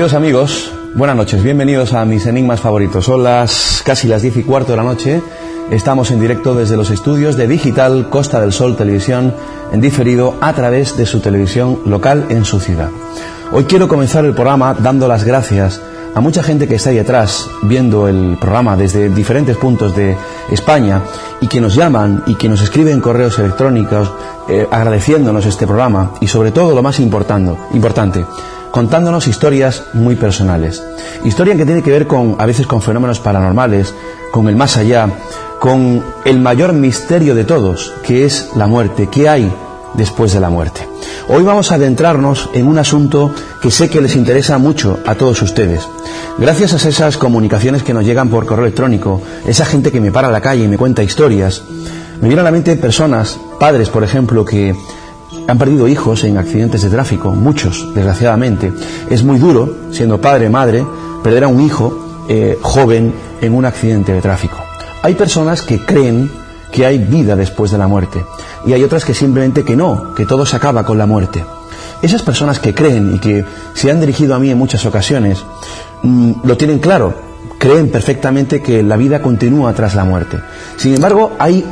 Queridos amigos, buenas noches, bienvenidos a mis enigmas favoritos. Son las casi las diez y cuarto de la noche. Estamos en directo desde los estudios de Digital Costa del Sol Televisión, en diferido a través de su televisión local en su ciudad. Hoy quiero comenzar el programa dando las gracias a mucha gente que está ahí atrás viendo el programa desde diferentes puntos de España y que nos llaman y que nos escriben correos electrónicos eh, agradeciéndonos este programa y sobre todo lo más importante, contándonos historias muy personales. Historia que tiene que ver con a veces con fenómenos paranormales, con el más allá, con el mayor misterio de todos, que es la muerte, qué hay después de la muerte. Hoy vamos a adentrarnos en un asunto que sé que les interesa mucho a todos ustedes. Gracias a esas comunicaciones que nos llegan por correo electrónico, esa gente que me para a la calle y me cuenta historias, me vienen a la mente personas, padres por ejemplo, que han perdido hijos en accidentes de tráfico, muchos, desgraciadamente. Es muy duro, siendo padre madre, perder a un hijo eh, joven en un accidente de tráfico. Hay personas que creen que hay vida después de la muerte y hay otras que simplemente que no, que todo se acaba con la muerte. Esas personas que creen y que se han dirigido a mí en muchas ocasiones mm, lo tienen claro, creen perfectamente que la vida continúa tras la muerte. Sin embargo, hay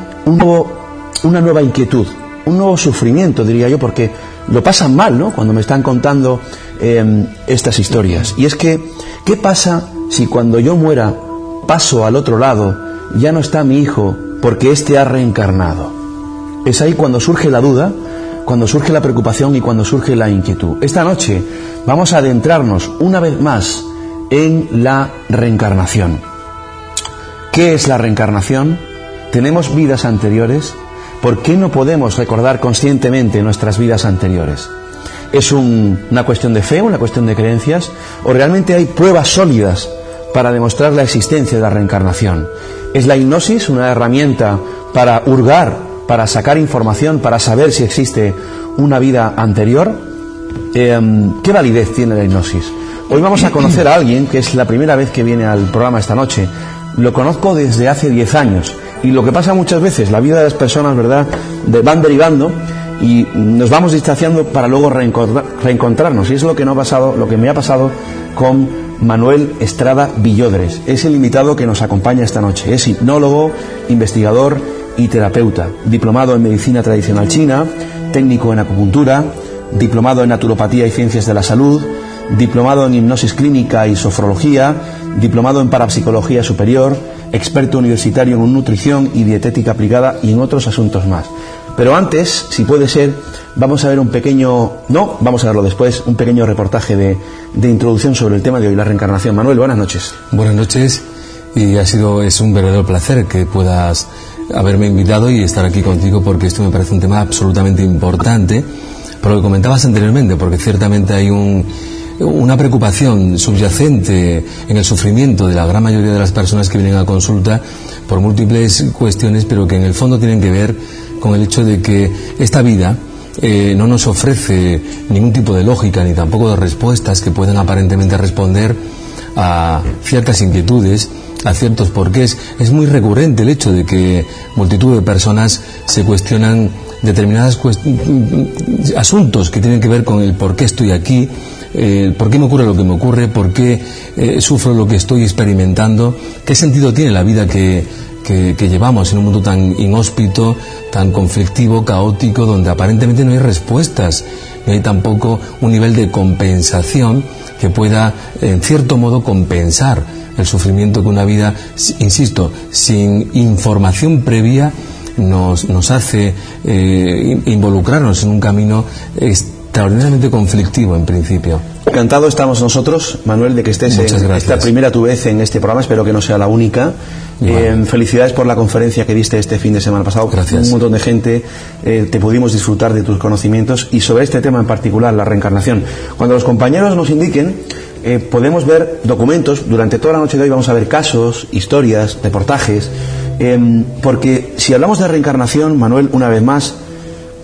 una nueva inquietud, un nuevo sufrimiento, diría yo, porque lo pasan mal, ¿no? Cuando me están contando em, estas historias. Y es que, ¿qué pasa si cuando yo muera paso al otro lado, ya no está mi hijo porque éste ha reencarnado? Es ahí cuando surge la duda, cuando surge la preocupación y cuando surge la inquietud. Esta noche vamos a adentrarnos una vez más en la reencarnación. ¿Qué es la reencarnación? ¿Tenemos vidas anteriores? ¿Por qué no podemos recordar conscientemente nuestras vidas anteriores? ¿Es una cuestión de fe, una cuestión de creencias? ¿O realmente hay pruebas sólidas para demostrar la existencia de la reencarnación? ¿Es la hipnosis una herramienta para hurgar, para sacar información, para saber si existe una vida anterior? Em, ¿Qué validez tiene la hipnosis? Hoy vamos a conocer a alguien que es la primera vez que viene al programa esta noche. Lo conozco desde hace 10 años y lo que pasa muchas veces, la vida de las personas, ¿verdad?, van derivando y nos vamos distanciando para luego reencontrarnos. Y es lo que, no ha pasado, lo que me ha pasado con Manuel Estrada Villodres. Es el invitado que nos acompaña esta noche. Es hipnólogo, investigador y terapeuta, diplomado en medicina tradicional china, técnico en acupuntura, diplomado en naturopatía y ciencias de la salud, diplomado en hipnosis clínica y sofrología, diplomado en parapsicología superior, experto universitario en nutrición y dietética aplicada y en otros asuntos más. Pero antes, si puede ser, vamos a ver un pequeño, no, vamos a verlo después, un pequeño reportaje de, de introducción sobre el tema de hoy, la reencarnación. Manuel, buenas noches. Buenas noches y ha sido, es un verdadero placer que puedas haberme invitado y estar aquí contigo porque esto me parece un tema absolutamente importante, por lo que comentabas anteriormente, porque ciertamente hay un una preocupación subyacente en el sufrimiento de la gran mayoría de las personas que vienen a consulta por múltiples cuestiones, pero que en el fondo tienen que ver con el hecho de que esta vida eh, no nos ofrece ningún tipo de lógica ni tampoco de respuestas que puedan aparentemente responder a ciertas inquietudes, a ciertos porqués. Es muy recurrente el hecho de que multitud de personas se cuestionan determinados asuntos que tienen que ver con el por qué estoy aquí, eh, por qué me ocurre lo que me ocurre, por qué eh, sufro lo que estoy experimentando, qué sentido tiene la vida que, que, llevamos en un mundo tan inhóspito, tan conflictivo, caótico, donde aparentemente no hay respuestas, no hay tampoco un nivel de compensación que pueda, en cierto modo, compensar el sufrimiento que una vida, insisto, sin información previa nos, nos hace eh, involucrarnos en un camino extraordinariamente conflictivo en principio. Encantado estamos nosotros, Manuel, de que estés en esta primera tu vez en este programa. Espero que no sea la única. Eh, felicidades por la conferencia que diste este fin de semana pasado. Gracias. Un montón de gente eh, te pudimos disfrutar de tus conocimientos y sobre este tema en particular, la reencarnación. Cuando los compañeros nos indiquen, eh, podemos ver documentos. Durante toda la noche de hoy vamos a ver casos, historias, reportajes. Porque si hablamos de reencarnación, Manuel, una vez más,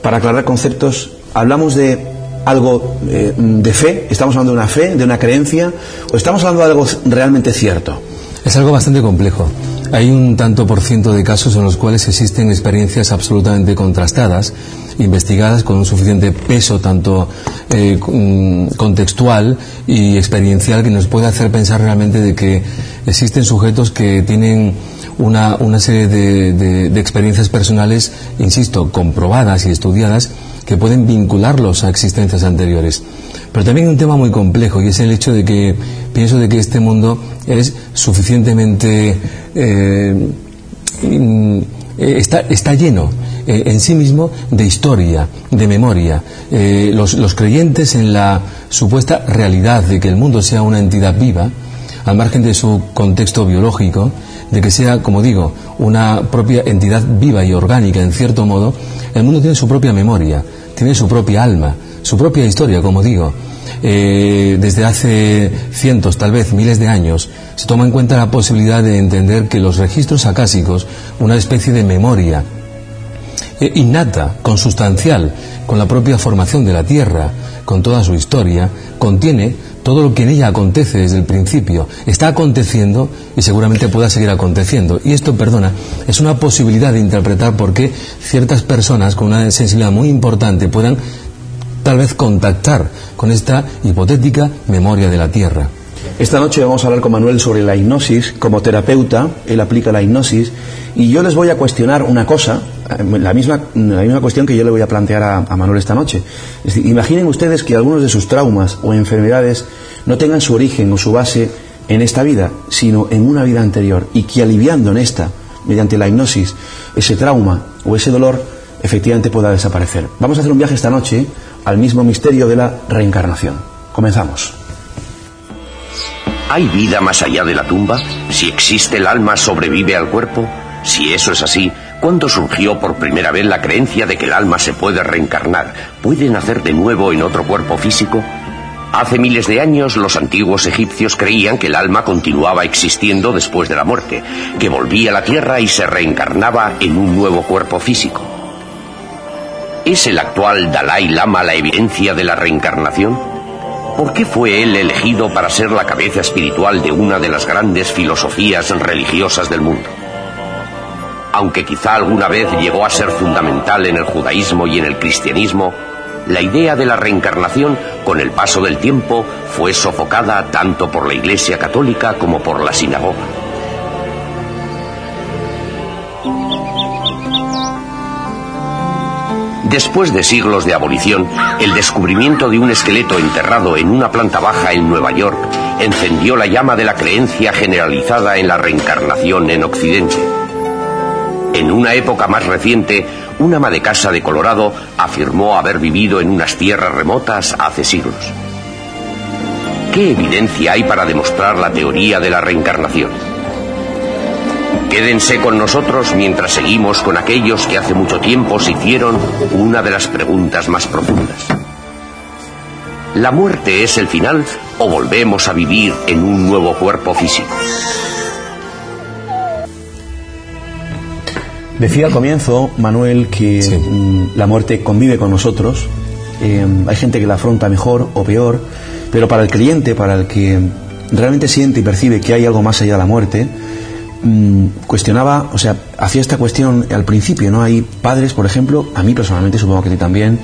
para aclarar conceptos, hablamos de algo eh, de fe? ¿Estamos hablando de una fe, de una creencia? ¿O estamos hablando de algo realmente cierto? Es algo bastante complejo. hay un tanto por ciento de casos en los cuales existen experiencias absolutamente contrastadas, investigadas con un suficiente peso tanto eh, mm, contextual y experiencial que nos puede hacer pensar realmente de que existen sujetos que tienen una, una serie de, de experiencias personales, insisto, comprobadas y estudiadas, que pueden vincularlos a existencias anteriores. Pero también hay un tema muy complejo y es el hecho de que pienso de que este mundo es suficientemente eh, está, está, lleno eh, en sí mismo de historia, de memoria. Eh, los, los, creyentes en la supuesta realidad de que el mundo sea una entidad viva, al margen de su contexto biológico, de que sea, como digo, una propia entidad viva y orgánica, en cierto modo, el mundo tiene su propia memoria, tiene su propia alma, su propia historia, como digo. Eh, desde hace cientos, tal vez miles de años, se toma en cuenta la posibilidad de entender que los registros acásicos, una especie de memoria eh, innata, consustancial, con la propia formación de la Tierra, con toda su historia, contiene todo lo que en ella acontece desde el principio, está aconteciendo y seguramente pueda seguir aconteciendo. Y esto, perdona, es una posibilidad de interpretar por qué ciertas personas con una sensibilidad muy importante puedan tal vez contactar con esta hipotética memoria de la Tierra. Esta noche vamos a hablar con Manuel sobre la hipnosis. Como terapeuta, él aplica la hipnosis y yo les voy a cuestionar una cosa, la misma, la misma cuestión que yo le voy a plantear a, Manuel esta noche. Es decir, imaginen ustedes que algunos de sus traumas o enfermedades no tengan su origen o su base en esta vida, sino en una vida anterior y que aliviando en esta, mediante la hipnosis, ese trauma o ese dolor efectivamente pueda desaparecer. Vamos a hacer un viaje esta noche al mismo misterio de la reencarnación. Comenzamos. ¿Hay vida más allá de la tumba? Si existe el alma, ¿sobrevive al cuerpo? Si eso es así, ¿cuándo surgió por primera vez la creencia de que el alma se puede reencarnar? ¿Puede nacer de nuevo en otro cuerpo físico? Hace miles de años los antiguos egipcios creían que el alma continuaba existiendo después de la muerte, que volvía a la tierra y se reencarnaba en un nuevo cuerpo físico. ¿Es el actual Dalai Lama la evidencia de la reencarnación? ¿Por qué fue él elegido para ser la cabeza espiritual de una de las grandes filosofías religiosas del mundo? Aunque quizá alguna vez llegó a ser fundamental en el judaísmo y en el cristianismo, la idea de la reencarnación, con el paso del tiempo, fue sofocada tanto por la Iglesia Católica como por la sinagoga. Después de siglos de abolición, el descubrimiento de un esqueleto enterrado en una planta baja en Nueva York encendió la llama de la creencia generalizada en la reencarnación en Occidente. En una época más reciente, un ama de casa de Colorado afirmó haber vivido en unas tierras remotas hace siglos. ¿Qué evidencia hay para demostrar la teoría de la reencarnación? Quédense con nosotros mientras seguimos con aquellos que hace mucho tiempo se hicieron una de las preguntas más profundas. ¿La muerte es el final o volvemos a vivir en un nuevo cuerpo físico? Decía al comienzo, Manuel, que mm, la muerte convive con nosotros. Eh, hay gente que la afronta mejor o peor, pero para el creyente, para el que realmente siente y percibe que hay algo más allá de la muerte, Mm, cuestionaba, o sea, hacía esta cuestión al principio, ¿no? Hay padres, por ejemplo, a mí personalmente, supongo que a ti también,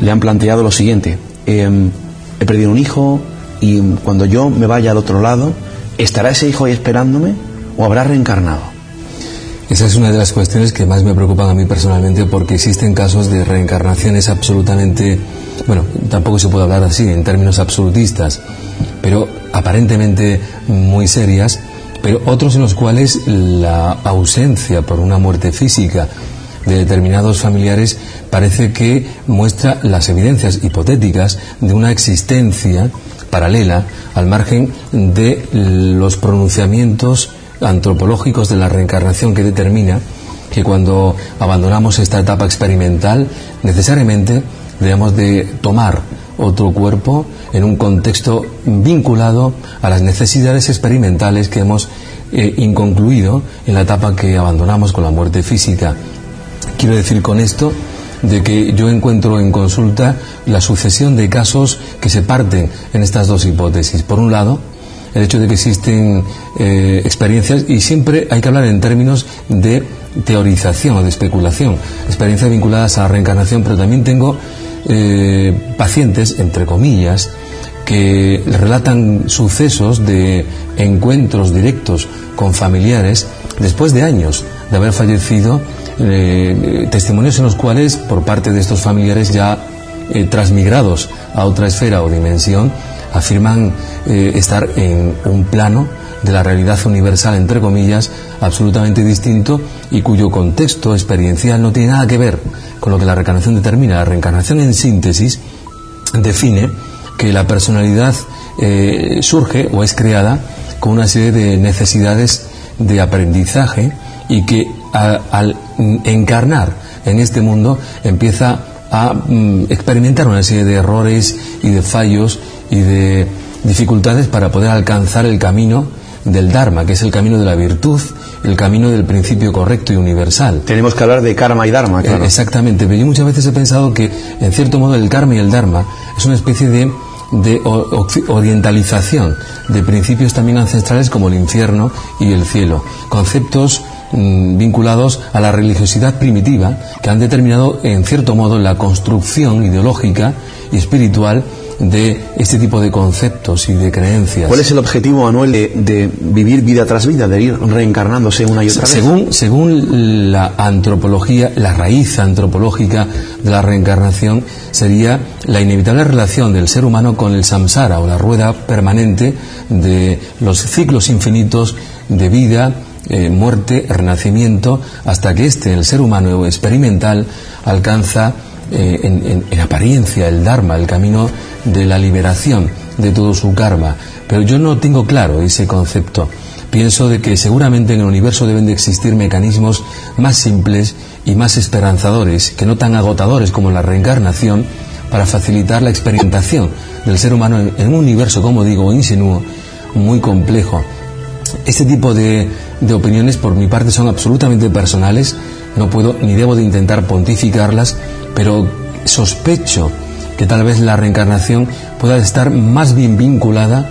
le han planteado lo siguiente, em, he perdido un hijo y cuando yo me vaya al otro lado, ¿estará ese hijo ahí esperándome o habrá reencarnado? Esa es una de las cuestiones que más me preocupan a mí personalmente porque existen casos de reencarnaciones absolutamente, bueno, tampoco se puede hablar así en términos absolutistas, pero aparentemente muy serias pero otros en los cuales la ausencia por una muerte física de determinados familiares parece que muestra las evidencias hipotéticas de una existencia paralela al margen de los pronunciamientos antropológicos de la reencarnación que determina que cuando abandonamos esta etapa experimental necesariamente debemos de tomar otro cuerpo en un contexto vinculado a las necesidades experimentales que hemos eh, inconcluido en la etapa que abandonamos con la muerte física. Quiero decir con esto de que yo encuentro en consulta la sucesión de casos que se parten en estas dos hipótesis. Por un lado, el hecho de que existen eh, experiencias y siempre hay que hablar en términos de teorización o de especulación, experiencias vinculadas a la reencarnación, pero también tengo eh, pacientes, entre comillas, que relatan sucesos de encuentros directos con familiares después de años de haber fallecido, eh, testimonios en los cuales por parte de estos familiares ya transmigrados a otra esfera o dimensión afirman eh, estar en un plano de la realidad universal, entre comillas, absolutamente distinto y cuyo contexto experiencial no tiene nada que ver con lo que la reencarnación determina. La reencarnación en síntesis define que la personalidad eh, surge o es creada con una serie de necesidades de aprendizaje y que al encarnar en este mundo empieza a mm, experimentar una serie de errores y de fallos y de dificultades para poder alcanzar el camino del Dharma, que es el camino de la virtud, el camino del principio correcto y universal. Tenemos que hablar de karma y dharma, claro. Eh, exactamente, pero yo muchas veces he pensado que, en cierto modo, el karma y el dharma es una especie de, de orientalización de principios también ancestrales como el infierno y el cielo, conceptos vinculados a la religiosidad primitiva que han determinado, en cierto modo, la construcción ideológica y espiritual de este tipo de conceptos y de creencias. ¿Cuál es el objetivo, Manuel, de, vivir vida tras vida, de ir reencarnándose una y otra vez? Según, según la antropología, la raíz antropológica de la reencarnación sería la inevitable relación del ser humano con el samsara o la rueda permanente de los ciclos infinitos de vida, eh, muerte, renacimiento, hasta que este, el ser humano experimental, alcanza eh, en, en, apariencia el Dharma, el camino de la liberación de todo su karma. Pero yo no tengo claro ese concepto. Pienso de que seguramente en el universo deben de existir mecanismos más simples y más esperanzadores, que no tan agotadores como la reencarnación, para facilitar la experimentación del ser humano en, un universo, como digo, insinuo, muy complejo. Este tipo de, de opiniones, por mi parte, son absolutamente personales. No puedo ni debo de intentar pontificarlas, pero sospecho que tal vez la reencarnación pueda estar más bien vinculada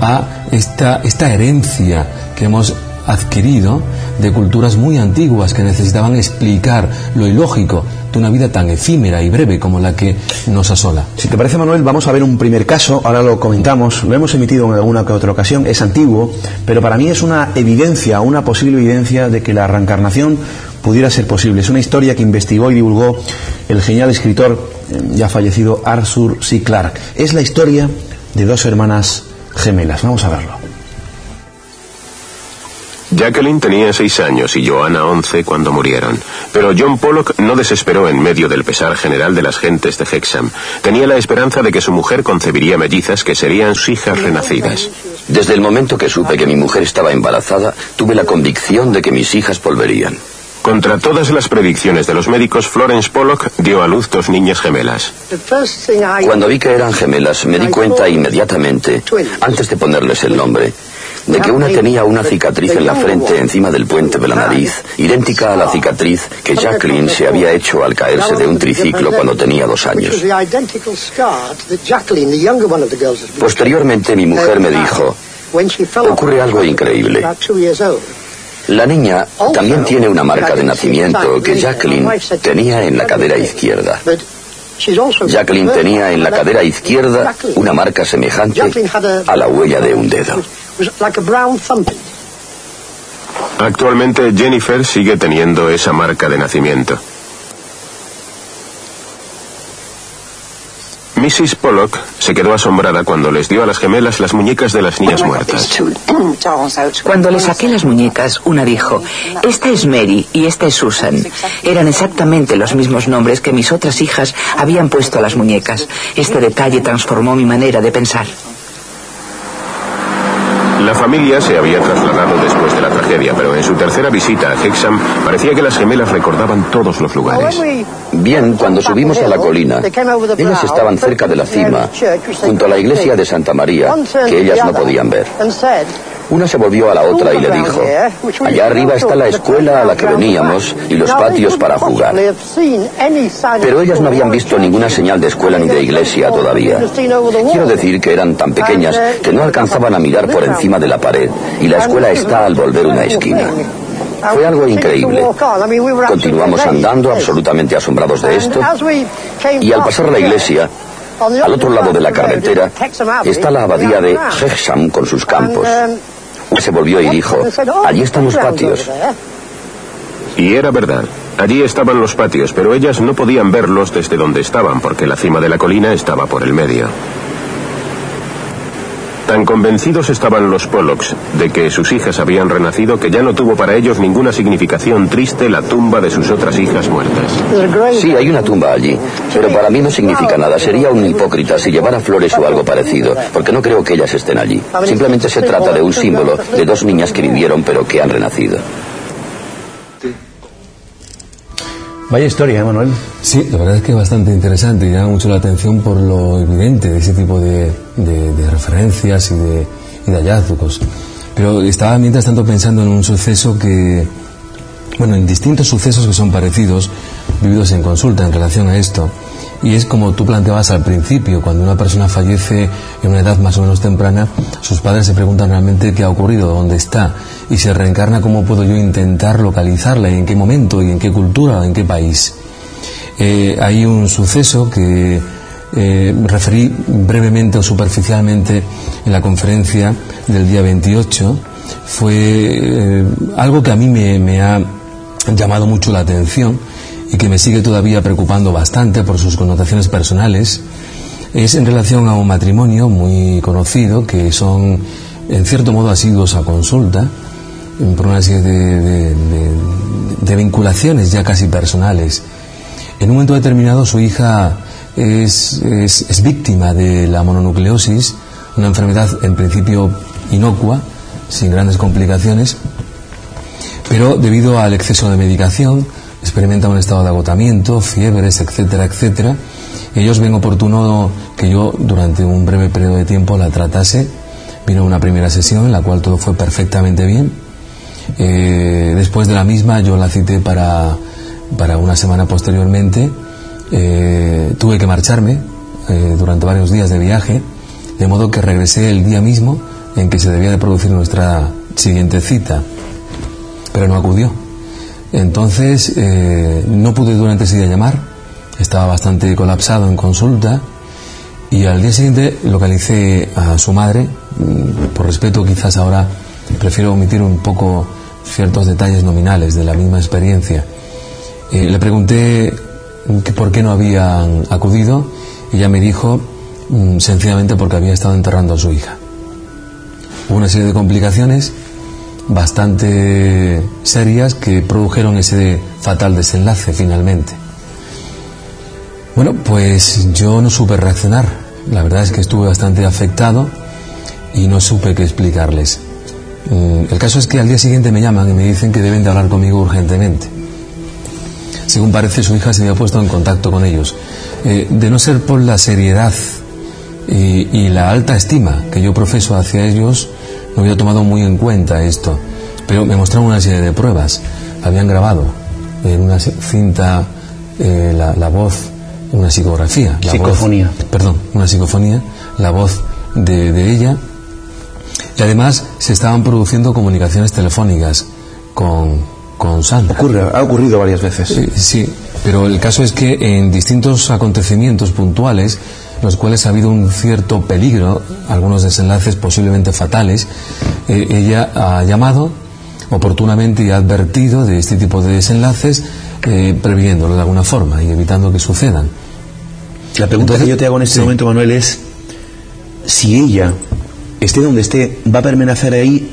a esta, esta herencia que hemos adquirido de culturas muy antiguas que necesitaban explicar lo ilógico una vida tan efímera y breve como la que nos asola. Si te parece, Manuel, vamos a ver un primer caso, ahora lo comentamos, lo hemos emitido en alguna otra ocasión, es antiguo, pero para mí es una evidencia, una posible evidencia de que la reencarnación pudiera ser posible. Es una historia que investigó y divulgó el genial escritor eh, ya fallecido Arthur C. Clarke. Es la historia de dos hermanas gemelas. Vamos a verlo. Jacqueline tenía seis años y Joanna once cuando murieron. Pero John Pollock no desesperó en medio del pesar general de las gentes de Hexham. Tenía la esperanza de que su mujer concebiría mellizas que serían sus hijas renacidas. Desde el momento que supe que mi mujer estaba embarazada, tuve la convicción de que mis hijas volverían. Contra todas las predicciones de los médicos, Florence Pollock dio a luz dos niñas gemelas. Cuando vi que eran gemelas, me di cuenta inmediatamente, antes de ponerles el nombre, de que una tenía una cicatriz en la frente encima del puente de la nariz, idéntica a la cicatriz que Jacqueline se había hecho al caerse de un triciclo cuando tenía dos años. Posteriormente mi mujer me dijo, ocurre algo increíble. La niña también tiene una marca de nacimiento que Jacqueline tenía en la cadera izquierda. Jacqueline tenía en la cadera izquierda una marca semejante a la huella de un dedo. Actualmente Jennifer sigue teniendo esa marca de nacimiento. Mrs. Pollock se quedó asombrada cuando les dio a las gemelas las muñecas de las niñas muertas. Cuando le saqué las muñecas, una dijo, esta es Mary y esta es Susan. Eran exactamente los mismos nombres que mis otras hijas habían puesto a las muñecas. Este detalle transformó mi manera de pensar. La familia se había trasladado después de la tragedia, pero en su tercera visita a Hexham parecía que las gemelas recordaban todos los lugares. Bien, cuando subimos a la colina, ellas estaban cerca de la cima, junto a la iglesia de Santa María, que ellas no podían ver. Una se volvió a la otra y le dijo, allá arriba está la escuela a la que veníamos y los patios para jugar. Pero ellas no habían visto ninguna señal de escuela ni de iglesia todavía. Quiero decir que eran tan pequeñas que no alcanzaban a mirar por encima de la pared y la escuela está al volver una esquina. Fue algo increíble. Continuamos andando absolutamente asombrados de esto y al pasar la iglesia al otro lado de la carretera está la abadía de Hexham con sus campos. Se volvió y dijo, allí están los patios. Y era verdad. Allí estaban los patios, pero ellas no podían verlos desde donde estaban porque la cima de la colina estaba por el medio. Tan convencidos estaban los Pollocks de que sus hijas habían renacido que ya no tuvo para ellos ninguna significación triste la tumba de sus otras hijas muertas. Sí, hay una tumba allí, pero para mí no significa nada. Sería un hipócrita si llevara flores o algo parecido, porque no creo que ellas estén allí. Simplemente se trata de un símbolo de dos niñas que vivieron pero que han renacido. Vaya historia, ¿eh, Manuel. Sí, la verdad es que es bastante interesante y llama mucho la atención por lo evidente de ese tipo de, referencias y de, y de hallazgos. Pero estaba mientras tanto pensando en un suceso que, bueno, en distintos sucesos que son parecidos, vividos en consulta en relación a esto. Y es como tú planteabas al principio, cuando una persona fallece en una edad más o menos temprana, sus padres se preguntan realmente qué ha ocurrido, dónde está, y se reencarna cómo puedo yo intentar localizarla, y en qué momento, y en qué cultura, en qué país. Eh, hay un suceso que eh, referí brevemente o superficialmente en la conferencia del día 28. Fue eh, algo que a mí me ha llamado mucho la atención y que me sigue todavía preocupando bastante por sus connotaciones personales, es en relación a un matrimonio muy conocido que son en cierto modo asiduos a consulta por una serie de, vinculaciones ya casi personales. En un momento determinado su hija es, es víctima de la mononucleosis, una enfermedad en principio inocua, sin grandes complicaciones, pero debido al exceso de medicación, experimenta un estado de agotamiento, fiebres, etcétera, etcétera. ellos ven oportuno que yo durante un breve periodo de tiempo la tratase. Vino una primera sesión en la cual todo fue perfectamente bien. Eh, después de la misma yo la cité para, para una semana posteriormente. Eh, tuve que marcharme eh, durante varios días de viaje, de modo que regresé el día mismo en que se debía de producir nuestra siguiente cita, pero no acudió. Entonces eh, no pude durante ese día llamar, estaba bastante colapsado en consulta y al día siguiente localicé a su madre, mm, por respeto quizás ahora prefiero omitir un poco ciertos detalles nominales de la misma experiencia. Eh, le pregunté por qué no habían acudido y ella me dijo mm, sencillamente porque había estado enterrando a su hija. Hubo una serie de complicaciones bastante serias que produjeron ese fatal desenlace finalmente. Bueno, pues yo no supe reaccionar. La verdad es que estuve bastante afectado y no supe qué explicarles. Mm, el caso es que al día siguiente me llaman y me dicen que deben de hablar conmigo urgentemente. Según parece, su hija se había puesto en contacto con ellos. Eh, de no ser por la seriedad y la alta estima que yo profeso hacia ellos, no había tomado muy en cuenta esto, pero me mostraron una serie de pruebas. Habían grabado en una cinta eh, la, voz, una psicografía. La psicofonía. perdón, una psicofonía, la voz de, ella. Y además se estaban produciendo comunicaciones telefónicas con, con Sandra. Ocurre, ha ocurrido varias veces. Sí, sí, pero el caso es que en distintos acontecimientos puntuales los cuales ha habido un cierto peligro, algunos desenlaces posiblemente fatales, eh, ella ha llamado oportunamente y ha advertido de este tipo de desenlaces, eh, previéndolo de alguna forma y evitando que sucedan. La pregunta que yo te hago en este momento, Manuel, es si ella, esté donde esté, va a permanecer ahí.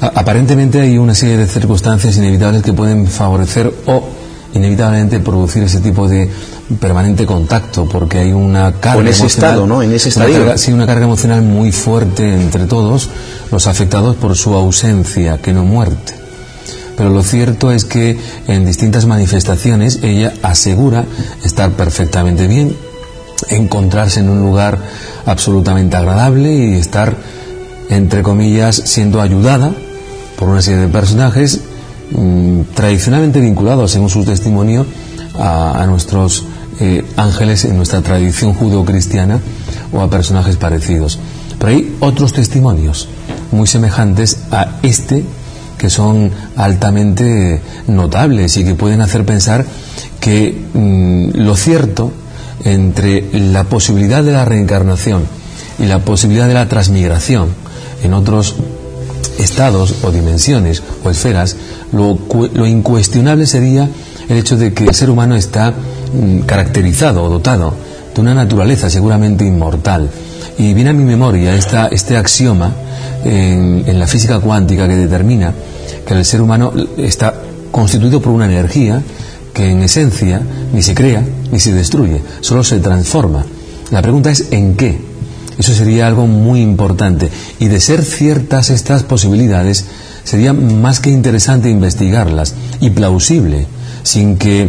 aparentemente hay una serie de circunstancias inevitables que pueden favorecer o inevitablemente producir ese tipo de permanente contacto porque hay una carga en ese estado, ¿no? En ese estado. sí, una carga emocional muy fuerte entre todos los afectados por su ausencia, que no muerte. Pero lo cierto es que en distintas manifestaciones ella asegura estar perfectamente bien, encontrarse en un lugar absolutamente agradable y estar entre comillas, siendo ayudada por una serie de personajes mm, tradicionalmente vinculados, según su testimonio, a, nuestros eh, ángeles en nuestra tradición judeocristiana o a personajes parecidos. Pero hay otros testimonios muy semejantes a este que son altamente notables y que pueden hacer pensar que mm, lo cierto entre la posibilidad de la reencarnación y la posibilidad de la transmigración en otros estados o dimensiones o esferas, lo, lo incuestionable sería el hecho de que el ser humano está mm, caracterizado o dotado de una naturaleza seguramente inmortal. Y viene a mi memoria esta, este axioma en, en la física cuántica que determina que el ser humano está constituido por una energía que en esencia ni se crea ni se destruye, solo se transforma. La pregunta es ¿en qué? Eso sería algo muy importante. Y de ser ciertas estas posibilidades, sería más que interesante investigarlas y plausible, sin que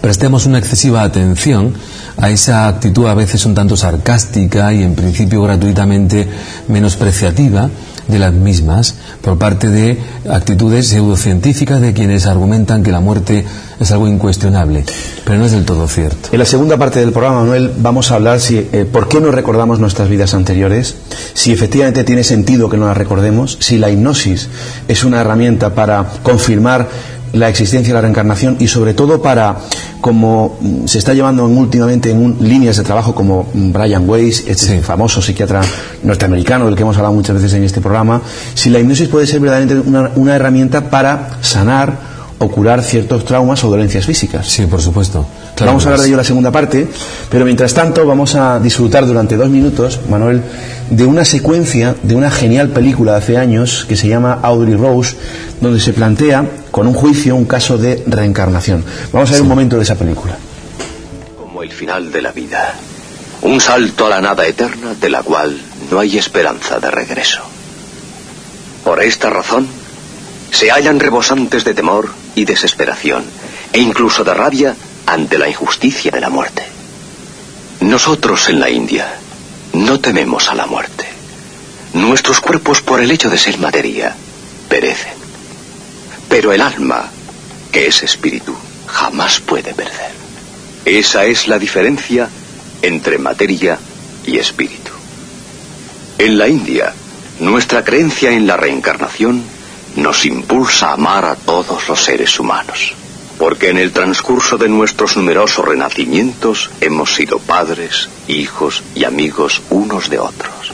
prestemos una excesiva atención a esa actitud a veces un tanto sarcástica y en principio gratuitamente menospreciativa de las mismas por parte de actitudes pseudocientíficas de quienes argumentan que la muerte es algo incuestionable, pero no es del todo cierto. En la segunda parte del programa, Manuel, vamos a hablar si, eh, por qué no recordamos nuestras vidas anteriores, si efectivamente tiene sentido que no las recordemos, si la hipnosis es una herramienta para confirmar la existencia de la reencarnación y sobre todo para, como se está llevando últimamente en líneas de trabajo como Brian Weiss, este famoso psiquiatra norteamericano del que hemos hablado muchas veces en este programa, si la hipnosis puede ser verdaderamente una, una herramienta para sanar o curar ciertos traumas o dolencias físicas. Sí, por supuesto. vamos a hablar de ello en la segunda parte, pero mientras tanto vamos a disfrutar durante dos minutos, Manuel, de una secuencia de una genial película de hace años que se llama Audrey Rose, donde se plantea con un juicio un caso de reencarnación. Vamos a ver un momento de esa película. Como el final de la vida, un salto a la nada eterna de la cual no hay esperanza de regreso. Por esta razón, se hallan rebosantes de temor y desesperación, e incluso de rabia ante la injusticia de la muerte. Nosotros en la India no tememos a la muerte. Nuestros cuerpos, por el hecho de ser materia, perecen. Pero el alma, que es espíritu, jamás puede perder. Esa es la diferencia entre materia y espíritu. En la India, nuestra creencia en la reencarnación nos impulsa a amar a todos los seres humanos, porque en el transcurso de nuestros numerosos renacimientos hemos sido padres, hijos y amigos unos de otros.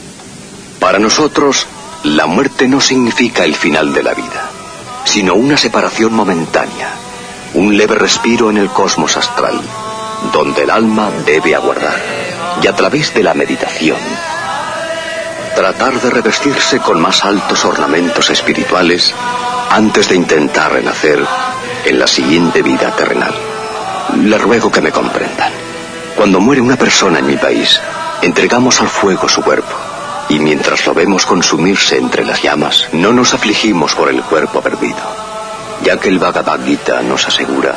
Para nosotros, la muerte no significa el final de la vida, sino una separación momentánea, un leve respiro en el cosmos astral, donde el alma debe aguardar, y a través de la meditación, tratar de revestirse con más altos ornamentos espirituales antes de intentar renacer en la siguiente vida terrenal. Le ruego que me comprendan. Cuando muere una persona en mi país, entregamos al fuego su cuerpo y mientras lo vemos consumirse entre las llamas, no nos afligimos por el cuerpo perdido, ya que el Bhagavad Gita nos asegura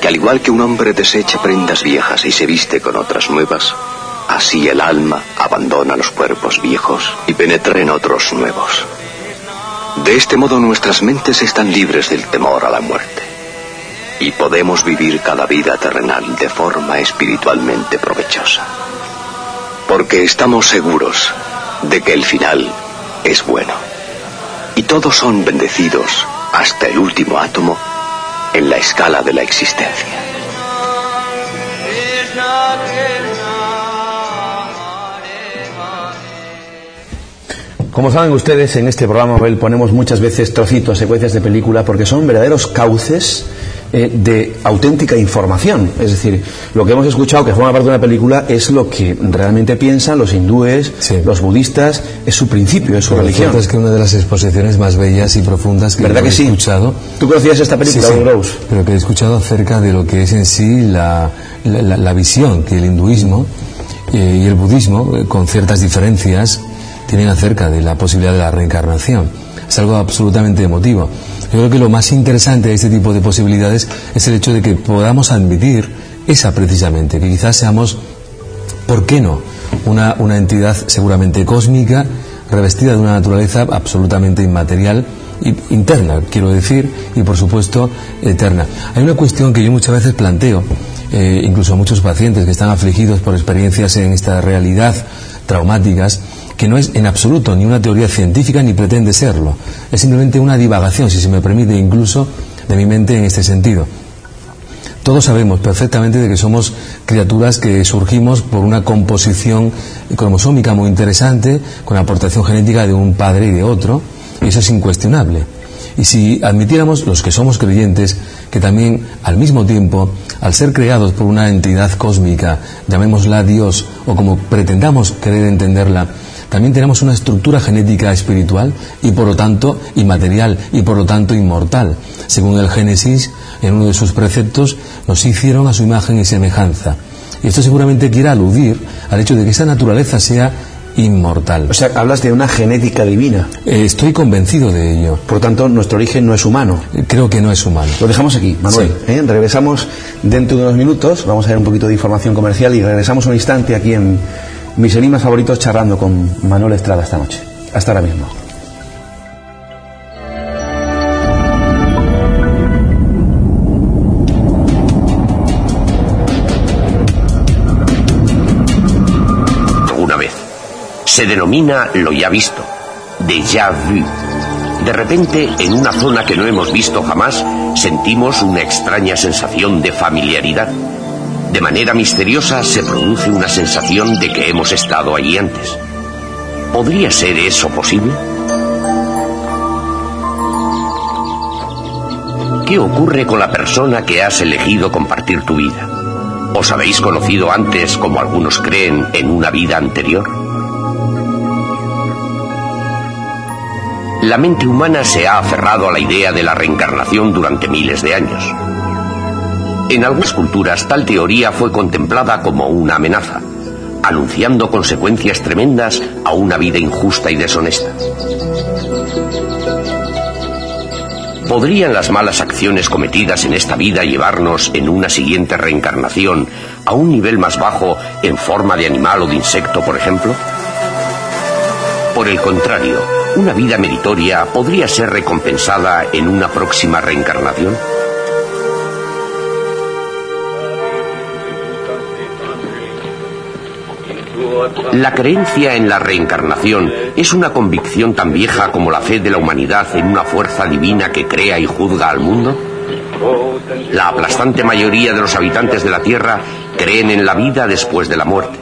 que al igual que un hombre desecha prendas viejas y se viste con otras nuevas, Así el alma abandona los cuerpos viejos y penetra en otros nuevos. De este modo nuestras mentes están libres del temor a la muerte y podemos vivir cada vida terrenal de forma espiritualmente provechosa. Porque estamos seguros de que el final es bueno. Y todos son bendecidos hasta el último átomo en la escala de la existencia. Como saben ustedes, en este programa ponemos muchas veces trocitos, secuencias de película, porque son verdaderos cauces eh, de auténtica información. Es decir, lo que hemos escuchado que forma parte de una película es lo que realmente piensan los hindúes, los budistas, es su principio, es su religión. Es que una de las exposiciones más bellas y profundas que, ¿Verdad he sí? escuchado. ¿Tú conocías esta película, sí, sí, Pero que he escuchado acerca de lo que es en sí la, la, visión que el hinduismo eh, y el budismo, eh, con ciertas diferencias, tienen acerca de la posibilidad de la reencarnación. Es algo absolutamente emotivo. Yo creo que lo más interesante de este tipo de posibilidades es el hecho de que podamos admitir esa precisamente, que quizás seamos, ¿por qué no?, una, una entidad seguramente cósmica, revestida de una naturaleza absolutamente inmaterial interna, quiero decir, y por supuesto eterna. Hay una cuestión que yo muchas veces planteo, eh, incluso a muchos pacientes que están afligidos por experiencias en esta realidad traumáticas, que no es en absoluto ni una teoría científica ni pretende serlo. Es simplemente una divagación, si se me permite, incluso de mi mente en este sentido. Todos sabemos perfectamente de que somos criaturas que surgimos por una composición cromosómica muy interesante, con aportación genética de un padre y de otro, y eso es incuestionable. Y si admitiéramos los que somos creyentes que también al mismo tiempo, al ser creados por una entidad cósmica, llamémosla Dios o como pretendamos querer entenderla, también tenemos una estructura genética espiritual y por lo tanto inmaterial y por lo tanto inmortal. Según el Génesis, en uno de sus preceptos, nos hicieron a su imagen y semejanza. Y esto seguramente quiere aludir al hecho de que esa naturaleza sea inmortal. O sea, hablas de una genética divina. Eh, estoy convencido de ello. Por lo tanto, nuestro origen no es humano. Eh, creo que no es humano. Lo dejamos aquí, Manuel. ¿eh? Regresamos dentro de unos minutos. Vamos a ver un poquito de información comercial y regresamos un instante aquí en mis enigmas favoritos charlando con Manuel Estrada esta noche. Hasta ahora mismo. Se denomina lo ya visto, déjà vu. De repente, en una zona que no hemos visto jamás, sentimos una extraña sensación de familiaridad. De manera misteriosa se produce una sensación de que hemos estado allí antes. ¿Podría ser eso posible? ¿Qué ocurre con la persona que has elegido compartir tu vida? ¿Os habéis conocido antes, como algunos creen, en una vida anterior? la mente humana se ha aferrado a la idea de la reencarnación durante miles de años. En algunas culturas tal teoría fue contemplada como una amenaza, anunciando consecuencias tremendas a una vida injusta y deshonesta. ¿Podrían las malas acciones cometidas en esta vida llevarnos en una siguiente reencarnación a un nivel más bajo en forma de animal o de insecto, por ejemplo? Por el contrario, una vida meritoria podría ser recompensada en una próxima reencarnación? La creencia en la reencarnación es una convicción tan vieja como la fe de la humanidad en una fuerza divina que crea y juzga al mundo. La aplastante mayoría de los habitantes de la Tierra creen en la vida después de la muerte.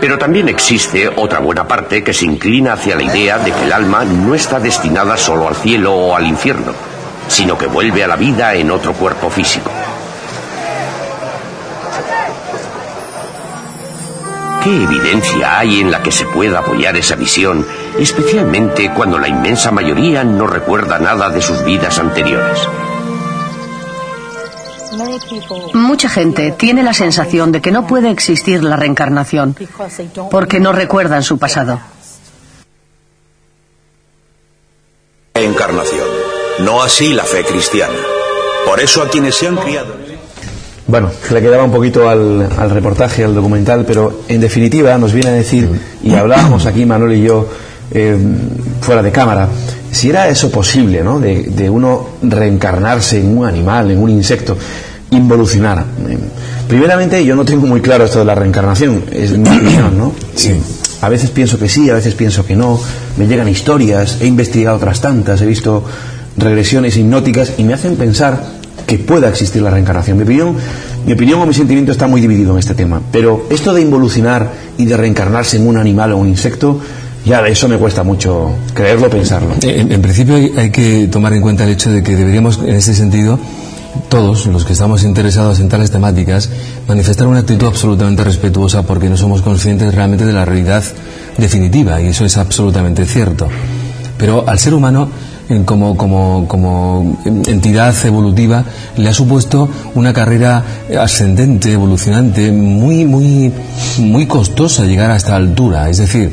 Pero también existe otra buena parte que se inclina hacia la idea de que el alma no está destinada solo al cielo o al infierno, sino que vuelve a la vida en otro cuerpo físico. ¿Qué evidencia hay en la que se pueda apoyar esa visión, especialmente cuando la inmensa mayoría no recuerda nada de sus vidas anteriores? Mucha gente tiene la sensación de que no puede existir la reencarnación porque no recuerdan su pasado. Encarnación, no así la fe cristiana. Por eso a quienes se han criado. Bueno, le quedaba un poquito al, reportaje, al documental, pero en definitiva nos viene a decir, y hablábamos aquí Manuel y yo eh, fuera de cámara, si era eso posible, ¿no? de uno reencarnarse en un animal, en un insecto involucionar. Primeramente, yo no tengo muy claro esto de la reencarnación, es mi opinión, ¿no? Sí. A veces pienso que sí, a veces pienso que no. Me llegan historias, he investigado otras tantas, he visto regresiones hipnóticas y me hacen pensar que pueda existir la reencarnación. Mi opinión, mi opinión o mi sentimiento está muy dividido en este tema. Pero esto de involucionar y de reencarnarse en un animal o un insecto, ya eso me cuesta mucho creerlo, pensarlo. En, en principio hay, hay, que tomar en cuenta el hecho de que deberíamos, en ese sentido, todos los que estamos interesados en tales temáticas manifestar una actitud absolutamente respetuosa porque no somos conscientes realmente de la realidad definitiva y eso es absolutamente cierto. Pero al ser humano como, como, como entidad evolutiva le ha supuesto una carrera ascendente, evolucionante, muy, muy, muy costosa llegar a esta altura. Es decir,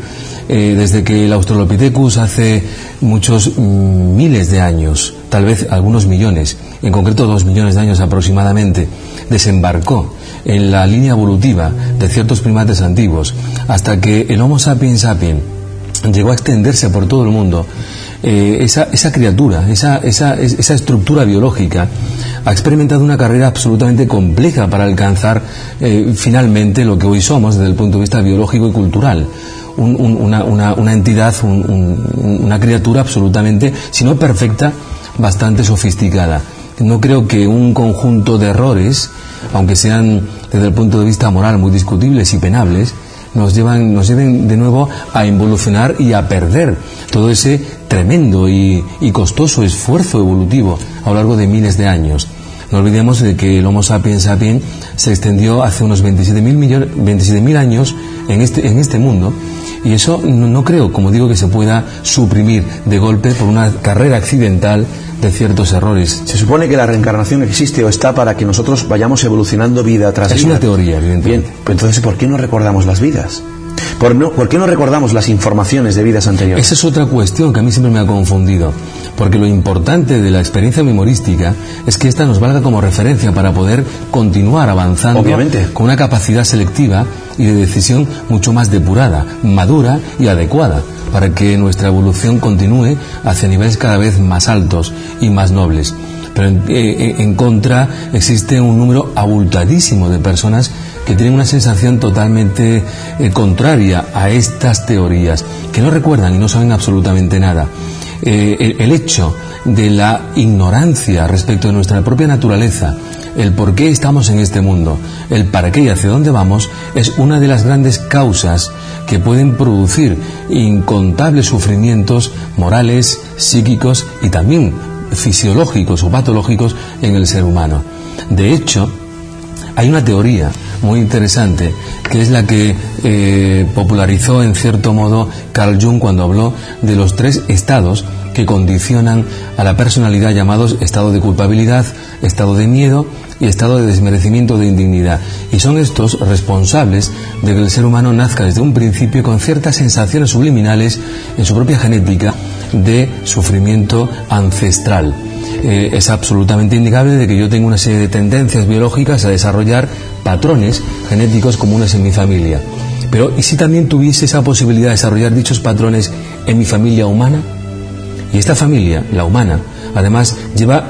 eh, desde que el Australopithecus hace muchos mm, miles de años, tal vez algunos millones, en concreto dos millones de años aproximadamente, desembarcó en la línea evolutiva de ciertos primates antiguos, hasta que el Homo sapiens sapiens llegó a extenderse por todo el mundo, eh, esa, esa, criatura, esa, esa, esa, estructura biológica, ha experimentado una carrera absolutamente compleja para alcanzar eh, finalmente lo que hoy somos desde el punto de vista biológico y cultural. una, una, una, entidad, una criatura absolutamente, si no perfecta, bastante sofisticada. No creo que un conjunto de errores, aunque sean desde el punto de vista moral muy discutibles y penables, nos llevan, nos lleven de nuevo a involucionar y a perder todo ese tremendo y, costoso esfuerzo evolutivo a lo largo de miles de años. No olvidemos de que el Homo sapiens sapiens se extendió hace unos 27.000 27 años en este, en este mundo y eso no, no, creo, como digo, que se pueda suprimir de golpe por una carrera accidental de ciertos errores. Se supone que la reencarnación existe o está para que nosotros vayamos evolucionando vida tras vida. Es una teoría, evidentemente. Bien, pues entonces, ¿por qué no recordamos las vidas? ¿Por, no, ¿Por qué no recordamos las informaciones de vidas anteriores? Esa es otra cuestión que a mí siempre me ha confundido. Porque lo importante de la experiencia memorística es que ésta nos valga como referencia para poder continuar avanzando Obviamente. con una capacidad selectiva y de decisión mucho más depurada, madura y adecuada para que nuestra evolución continúe hacia niveles cada vez más altos y más nobles. Pero en, eh, contra existe un número abultadísimo de personas que tienen una sensación totalmente eh, contraria a estas teorías, que no recuerdan y no saben absolutamente nada. Eh, el, hecho de la ignorancia respecto de nuestra propia naturaleza, el por qué estamos en este mundo, el para qué y hacia dónde vamos, es una de las grandes causas que pueden producir incontables sufrimientos morales, psíquicos y también fisiológicos o patológicos en el ser humano. De hecho, hay una teoría muy interesante que es la que eh, popularizó en cierto modo Carl Jung cuando habló de los tres estados que condicionan a la personalidad llamados estado de culpabilidad, estado de miedo y estado de desmerecimiento de indignidad. Y son estos responsables de que el ser humano nazca desde un principio con ciertas sensaciones subliminales en su propia genética de sufrimiento ancestral. Eh, es absolutamente indicable de que yo tengo una serie de tendencias biológicas a desarrollar patrones genéticos comunes en mi familia. Pero ¿y si también tuviese esa posibilidad de desarrollar dichos patrones en mi familia humana? Y esta familia, la humana, además lleva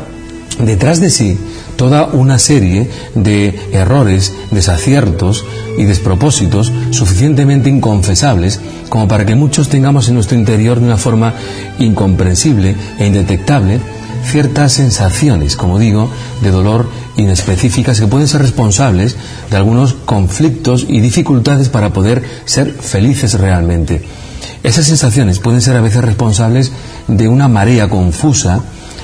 detrás de sí toda una serie de errores, desaciertos y despropósitos suficientemente inconfesables como para que muchos tengamos en nuestro interior de una forma incomprensible e indetectable ciertas sensaciones, como digo, de dolor inespecíficas que pueden ser responsables de algunos conflictos y dificultades para poder ser felices realmente. Esas sensaciones pueden ser a veces responsables de una marea confusa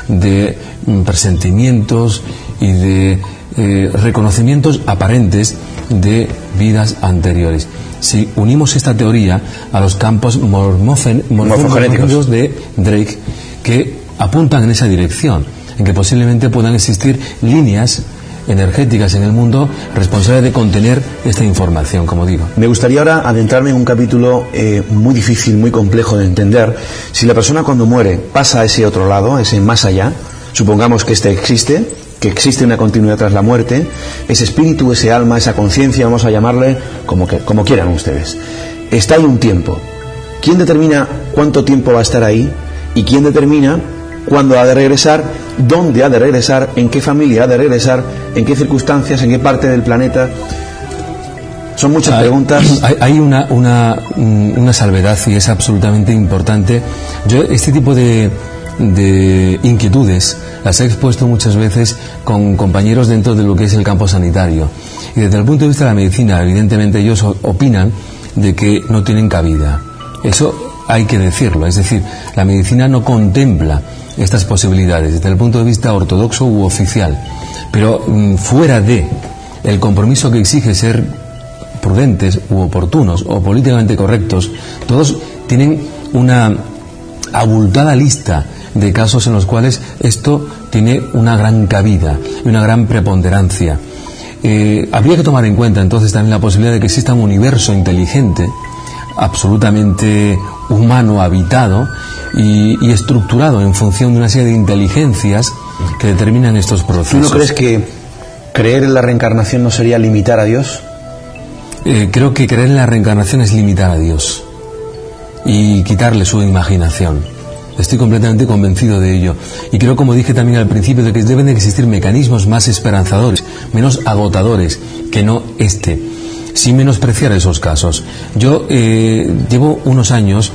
de mm, presentimientos y de eh, reconocimientos aparentes de vidas anteriores. Si unimos esta teoría a los campos morfogenéticos de Drake, que apuntan en esa dirección, en que posiblemente puedan existir líneas energéticas en el mundo responsables de contener esta información, como digo. Me gustaría ahora adentrarme en un capítulo eh, muy difícil, muy complejo de entender. Si la persona cuando muere pasa a ese otro lado, a ese más allá, supongamos que este existe, que existe una continuidad tras la muerte, ese espíritu, ese alma, esa conciencia, vamos a llamarle como, que, como quieran ustedes, está en un tiempo. ¿Quién determina cuánto tiempo va a estar ahí? ¿Y quién determina cuándo ha de regresar, dónde ha de regresar, en qué familia ha de regresar, en qué circunstancias, en qué parte del planeta. Son muchas preguntas. Hay, una, una, una, salvedad y es absolutamente importante. Yo este tipo de, de inquietudes las he expuesto muchas veces con compañeros dentro de lo que es el campo sanitario. Y desde el punto de vista de la medicina, evidentemente ellos opinan de que no tienen cabida. Eso hay que decirlo. Es decir, la medicina no contempla estas posibilidades desde el punto de vista ortodoxo u oficial. Pero mm, fuera de el compromiso que exige ser prudentes u oportunos o políticamente correctos, todos tienen una abultada lista de casos en los cuales esto tiene una gran cabida y una gran preponderancia. Eh, habría que tomar en cuenta entonces también la posibilidad de que exista un universo inteligente, absolutamente humano, habitado, y, estructurado en función de una serie de inteligencias que determinan estos procesos. ¿Tú no crees que creer en la reencarnación no sería limitar a Dios? Eh, creo que creer en la reencarnación es limitar a Dios. y quitarle su imaginación. Estoy completamente convencido de ello. Y creo, como dije también al principio, de que deben existir mecanismos más esperanzadores, menos agotadores, que no este, sin menospreciar esos casos. Yo eh, llevo unos años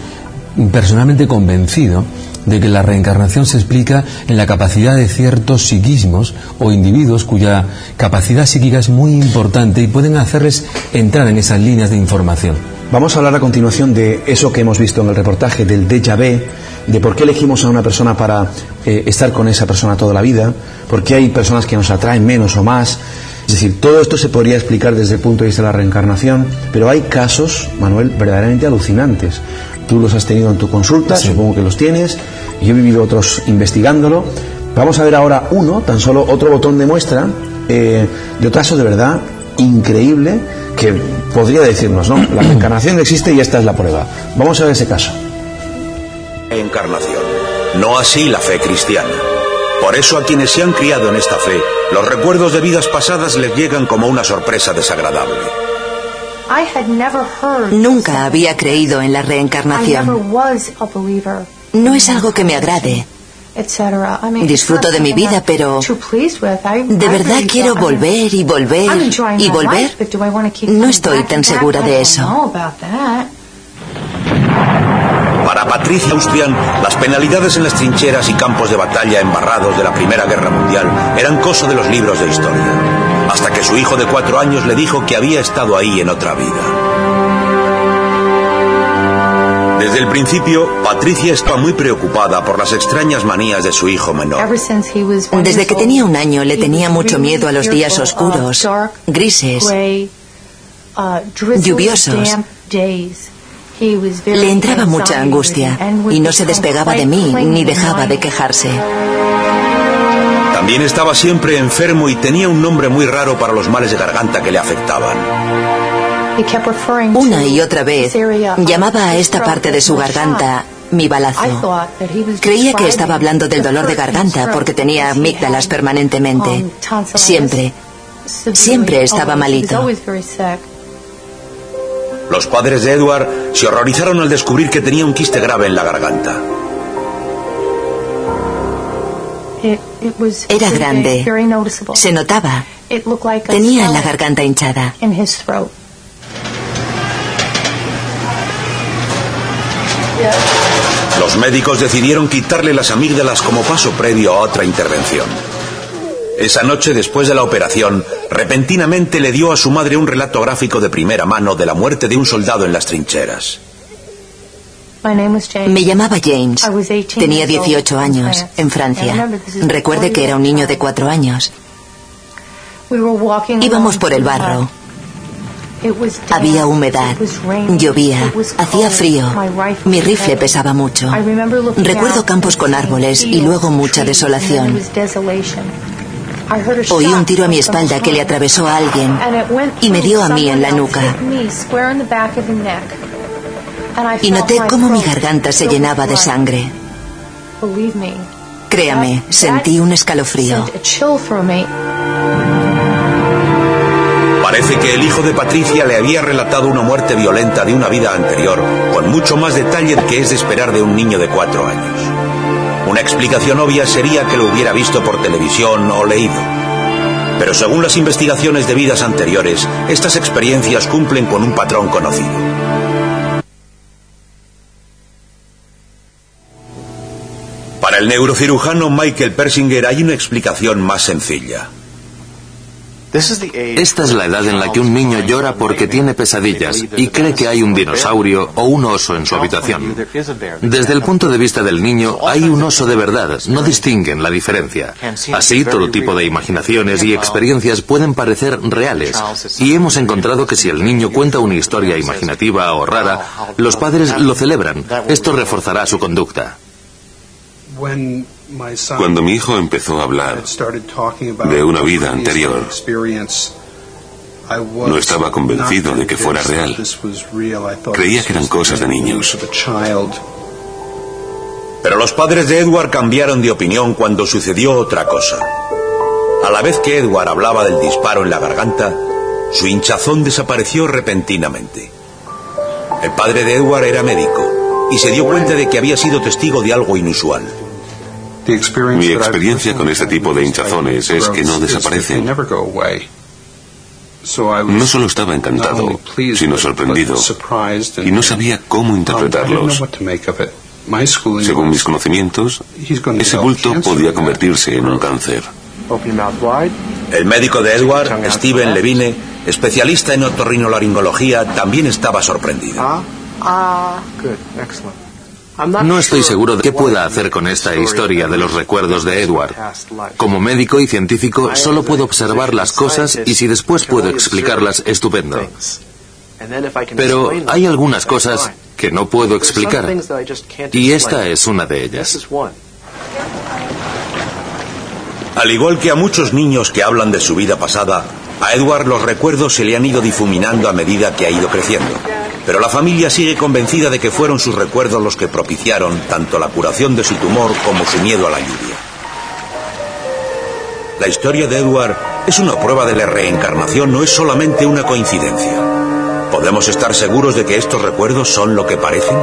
personalmente convencido de que la reencarnación se explica en la capacidad de ciertos psiquismos o individuos cuya capacidad psíquica es muy importante y pueden hacerles entrar en esas líneas de información. Vamos a hablar a continuación de eso que hemos visto en el reportaje del déjà vu, de por qué elegimos a una persona para eh, estar con esa persona toda la vida, por qué hay personas que nos atraen menos o más. Es decir, todo esto se podría explicar desde el punto de vista de la reencarnación, pero hay casos, Manuel, verdaderamente alucinantes. Tú los has tenido en tu consulta, supongo que los tienes, yo he vivido otros investigándolo. Vamos a ver ahora uno, tan solo otro botón de muestra, eh, de otro caso de verdad increíble que podría decirnos, ¿no? La reencarnación existe y esta es la prueba. Vamos a ver ese caso. Encarnación. No así la fe cristiana. Por eso a quienes se han criado en esta fe, los recuerdos de vidas pasadas les llegan como una sorpresa desagradable. Nunca había creído en la reencarnación. No es algo que me agrade. Disfruto de mi vida, pero de verdad quiero volver y volver y volver. No estoy tan segura de eso. Para Patricia Austrian, las penalidades en las trincheras y campos de batalla embarrados de la Primera Guerra Mundial eran cosa de los libros de historia, hasta que su hijo de cuatro años le dijo que había estado ahí en otra vida. Desde el principio, Patricia estaba muy preocupada por las extrañas manías de su hijo menor. Desde que tenía un año le tenía mucho miedo a los días oscuros, grises, lluviosos. Le entraba mucha angustia y no se despegaba de mí ni dejaba de quejarse. También estaba siempre enfermo y tenía un nombre muy raro para los males de garganta que le afectaban. Una y otra vez llamaba a esta parte de su garganta mi balazo. Creía que estaba hablando del dolor de garganta porque tenía amígdalas permanentemente. Siempre, siempre estaba malito. Los padres de Edward se horrorizaron al descubrir que tenía un quiste grave en la garganta. Era grande. Se notaba. Tenía la garganta hinchada. Los médicos decidieron quitarle las amígdalas como paso previo a otra intervención. Esa noche, después de la operación, repentinamente le dio a su madre un relato gráfico de primera mano de la muerte de un soldado en las trincheras. Me llamaba James. Tenía 18 años, en Francia. Recuerde que era un niño de 4 años. Íbamos por el barro. Había humedad, llovía, hacía frío. Mi rifle pesaba mucho. Recuerdo campos con árboles y luego mucha desolación. Oí un tiro a mi espalda que le atravesó a alguien y me dio a mí en la nuca. Y noté cómo mi garganta se llenaba de sangre. Créame, sentí un escalofrío. Parece que el hijo de Patricia le había relatado una muerte violenta de una vida anterior, con mucho más detalle que es de esperar de un niño de cuatro años. Una explicación obvia sería que lo hubiera visto por televisión o leído. Pero según las investigaciones de vidas anteriores, estas experiencias cumplen con un patrón conocido. El neurocirujano Michael Persinger hay una explicación más sencilla. Esta es la edad en la que un niño llora porque tiene pesadillas y cree que hay un dinosaurio o un oso en su habitación. Desde el punto de vista del niño, hay un oso de verdad, no distinguen la diferencia. Así, todo tipo de imaginaciones y experiencias pueden parecer reales. Y hemos encontrado que si el niño cuenta una historia imaginativa o rara, los padres lo celebran. Esto reforzará su conducta. Cuando mi hijo empezó a hablar de una vida anterior, no estaba convencido de que fuera real. Creía que eran cosas de niños. Pero los padres de Edward cambiaron de opinión cuando sucedió otra cosa. A la vez que Edward hablaba del disparo en la garganta, su hinchazón desapareció repentinamente. El padre de Edward era médico y se dio cuenta de que había sido testigo de algo inusual. Mi experiencia con este tipo de hinchazones es que no desaparecen. No solo estaba encantado, sino sorprendido, y no sabía cómo interpretarlos. Según mis conocimientos, ese bulto podía convertirse en un cáncer. El médico de Edward, Steven Levine, especialista en otorrinolaringología, también estaba sorprendido. No estoy seguro de qué pueda hacer con esta historia de los recuerdos de Edward. Como médico y científico solo puedo observar las cosas y si después puedo explicarlas, estupendo. Pero hay algunas cosas que no puedo explicar y esta es una de ellas. Al igual que a muchos niños que hablan de su vida pasada, a Edward los recuerdos se le han ido difuminando a medida que ha ido creciendo. Pero la familia sigue convencida de que fueron sus recuerdos los que propiciaron tanto la curación de su tumor como su miedo a la lluvia. La historia de Edward es una prueba de la reencarnación, no es solamente una coincidencia. ¿Podemos estar seguros de que estos recuerdos son lo que parecen?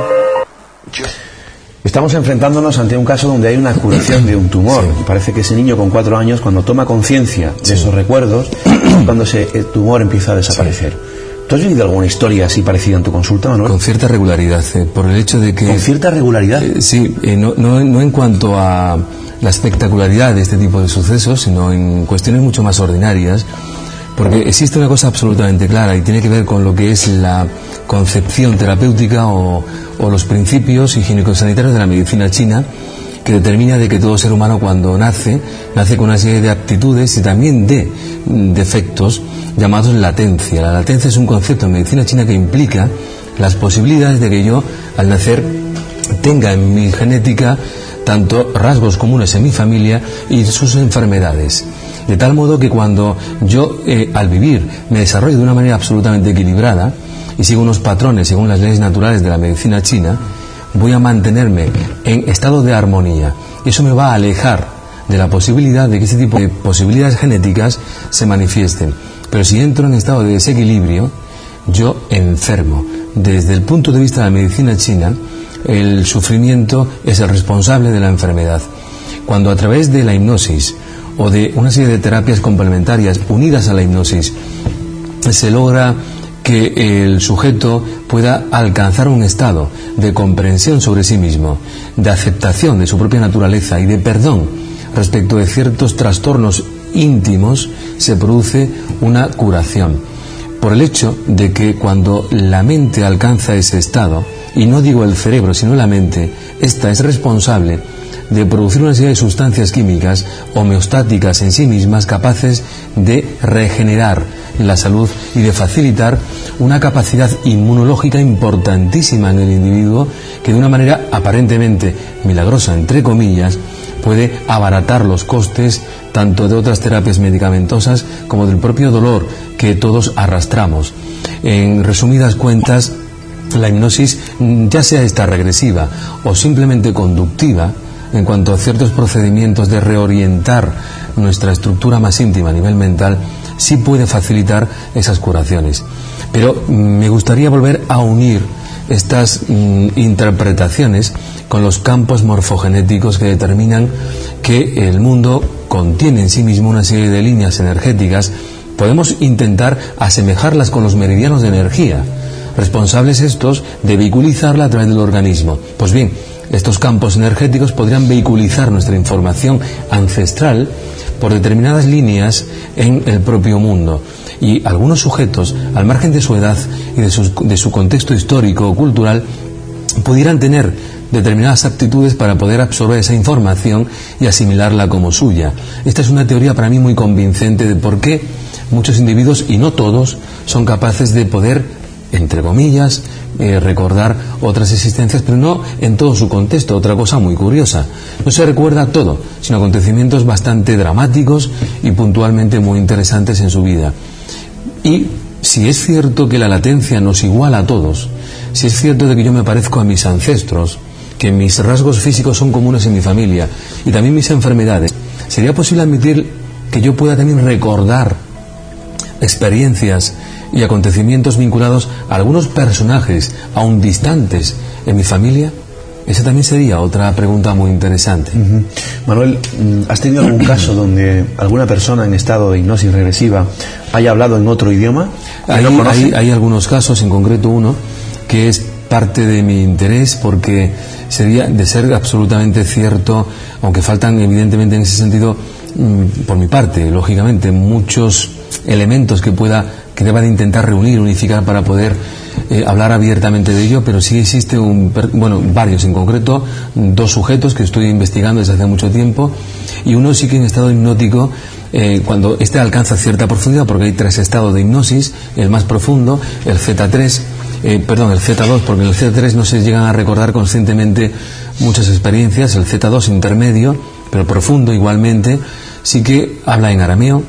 Estamos enfrentándonos ante un caso donde hay una curación de un tumor. Parece que ese niño con cuatro años, cuando toma conciencia de esos recuerdos, cuando ese tumor empieza a desaparecer. ¿Tú has vivido alguna historia así parecida en tu consulta, Manuel? Con cierta regularidad, eh, por el hecho de que... ¿Con cierta regularidad? Eh, sí, eh, no, no, no, en cuanto a la espectacularidad de este tipo de sucesos, sino en cuestiones mucho más ordinarias, porque existe una cosa absolutamente clara y tiene que ver con lo que es la concepción terapéutica o, o los principios higiénico-sanitarios de la medicina china, que determina de que todo ser humano cuando nace, nace con una serie de aptitudes y también de mm, defectos llamados latencia. La latencia es un concepto en medicina china que implica las posibilidades de que yo, al nacer, tenga en mi genética tanto rasgos comunes en mi familia y sus enfermedades. De tal modo que cuando yo, eh, al vivir, me desarrollo de una manera absolutamente equilibrada y sigo unos patrones según las leyes naturales de la medicina china, voy a mantenerme en estado de armonía. Eso me va a alejar de la posibilidad de que ese tipo de posibilidades genéticas se manifiesten. Pero si entro en estado de desequilibrio, yo enfermo. Desde el punto de vista de la medicina china, el sufrimiento es el responsable de la enfermedad. Cuando a través de la hipnosis o de una serie de terapias complementarias unidas a la hipnosis se logra que el sujeto pueda alcanzar un estado de comprensión sobre sí mismo, de aceptación de su propia naturaleza y de perdón respecto de ciertos trastornos íntimos, se produce una curación. Por el hecho de que cuando la mente alcanza ese estado, y no digo el cerebro, sino la mente, esta es responsable de producir una serie de sustancias químicas homeostáticas en sí mismas capaces de regenerar la salud y de facilitar una capacidad inmunológica importantísima en el individuo que de una manera aparentemente milagrosa, entre comillas, puede abaratar los costes tanto de otras terapias medicamentosas como del propio dolor que todos arrastramos. En resumidas cuentas, la hipnosis, ya sea esta regresiva o simplemente conductiva, en cuanto a ciertos procedimientos de reorientar nuestra estructura más íntima a nivel mental, sí puede facilitar esas curaciones. Pero mm, me gustaría volver a unir estas mm, interpretaciones con los campos morfogenéticos que determinan que el mundo contiene en sí mismo una serie de líneas energéticas, podemos intentar asemejarlas con los meridianos de energía, responsables estos de vehiculizarla a través del organismo. Pues bien, estos campos energéticos podrían vehiculizar nuestra información ancestral por determinadas líneas en el propio mundo. Y algunos sujetos, al margen de su edad y de su, de su contexto histórico o cultural, pudieran tener determinadas aptitudes para poder absorber esa información y asimilarla como suya. Esta es una teoría para mí muy convincente de por qué muchos individuos, y no todos, son capaces de poder, entre comillas, eh, recordar otras existencias, pero no en todo su contexto. Otra cosa muy curiosa. No se recuerda todo, sino acontecimientos bastante dramáticos y puntualmente muy interesantes en su vida. Y si es cierto que la latencia nos iguala a todos, si es cierto de que yo me parezco a mis ancestros, que mis rasgos físicos son comunes en mi familia y también mis enfermedades, ¿sería posible admitir que yo pueda también recordar experiencias y acontecimientos vinculados a algunos personajes aún distantes en mi familia? Esa también sería otra pregunta muy interesante. Manuel, mm, ¿has tenido algún caso donde alguna persona en estado de hipnosis regresiva haya hablado en otro idioma? Hay, hay, algunos casos, en concreto uno, que es parte de mi interés porque sería de ser absolutamente cierto, aunque faltan evidentemente en ese sentido, mm, por mi parte, lógicamente, muchos elementos que pueda que deba de intentar reunir, unificar para poder eh, hablar abiertamente de ello, pero sí existe un, bueno, varios en concreto, dos sujetos que estoy investigando desde hace mucho tiempo y uno sí que en estado hipnótico eh, cuando este alcanza cierta profundidad, porque hay tres estados de hipnosis, el más profundo, el Z3, eh, perdón, el Z2, porque en el Z3 no se llegan a recordar conscientemente muchas experiencias, el Z2 intermedio, pero profundo igualmente, sí que habla en arameo,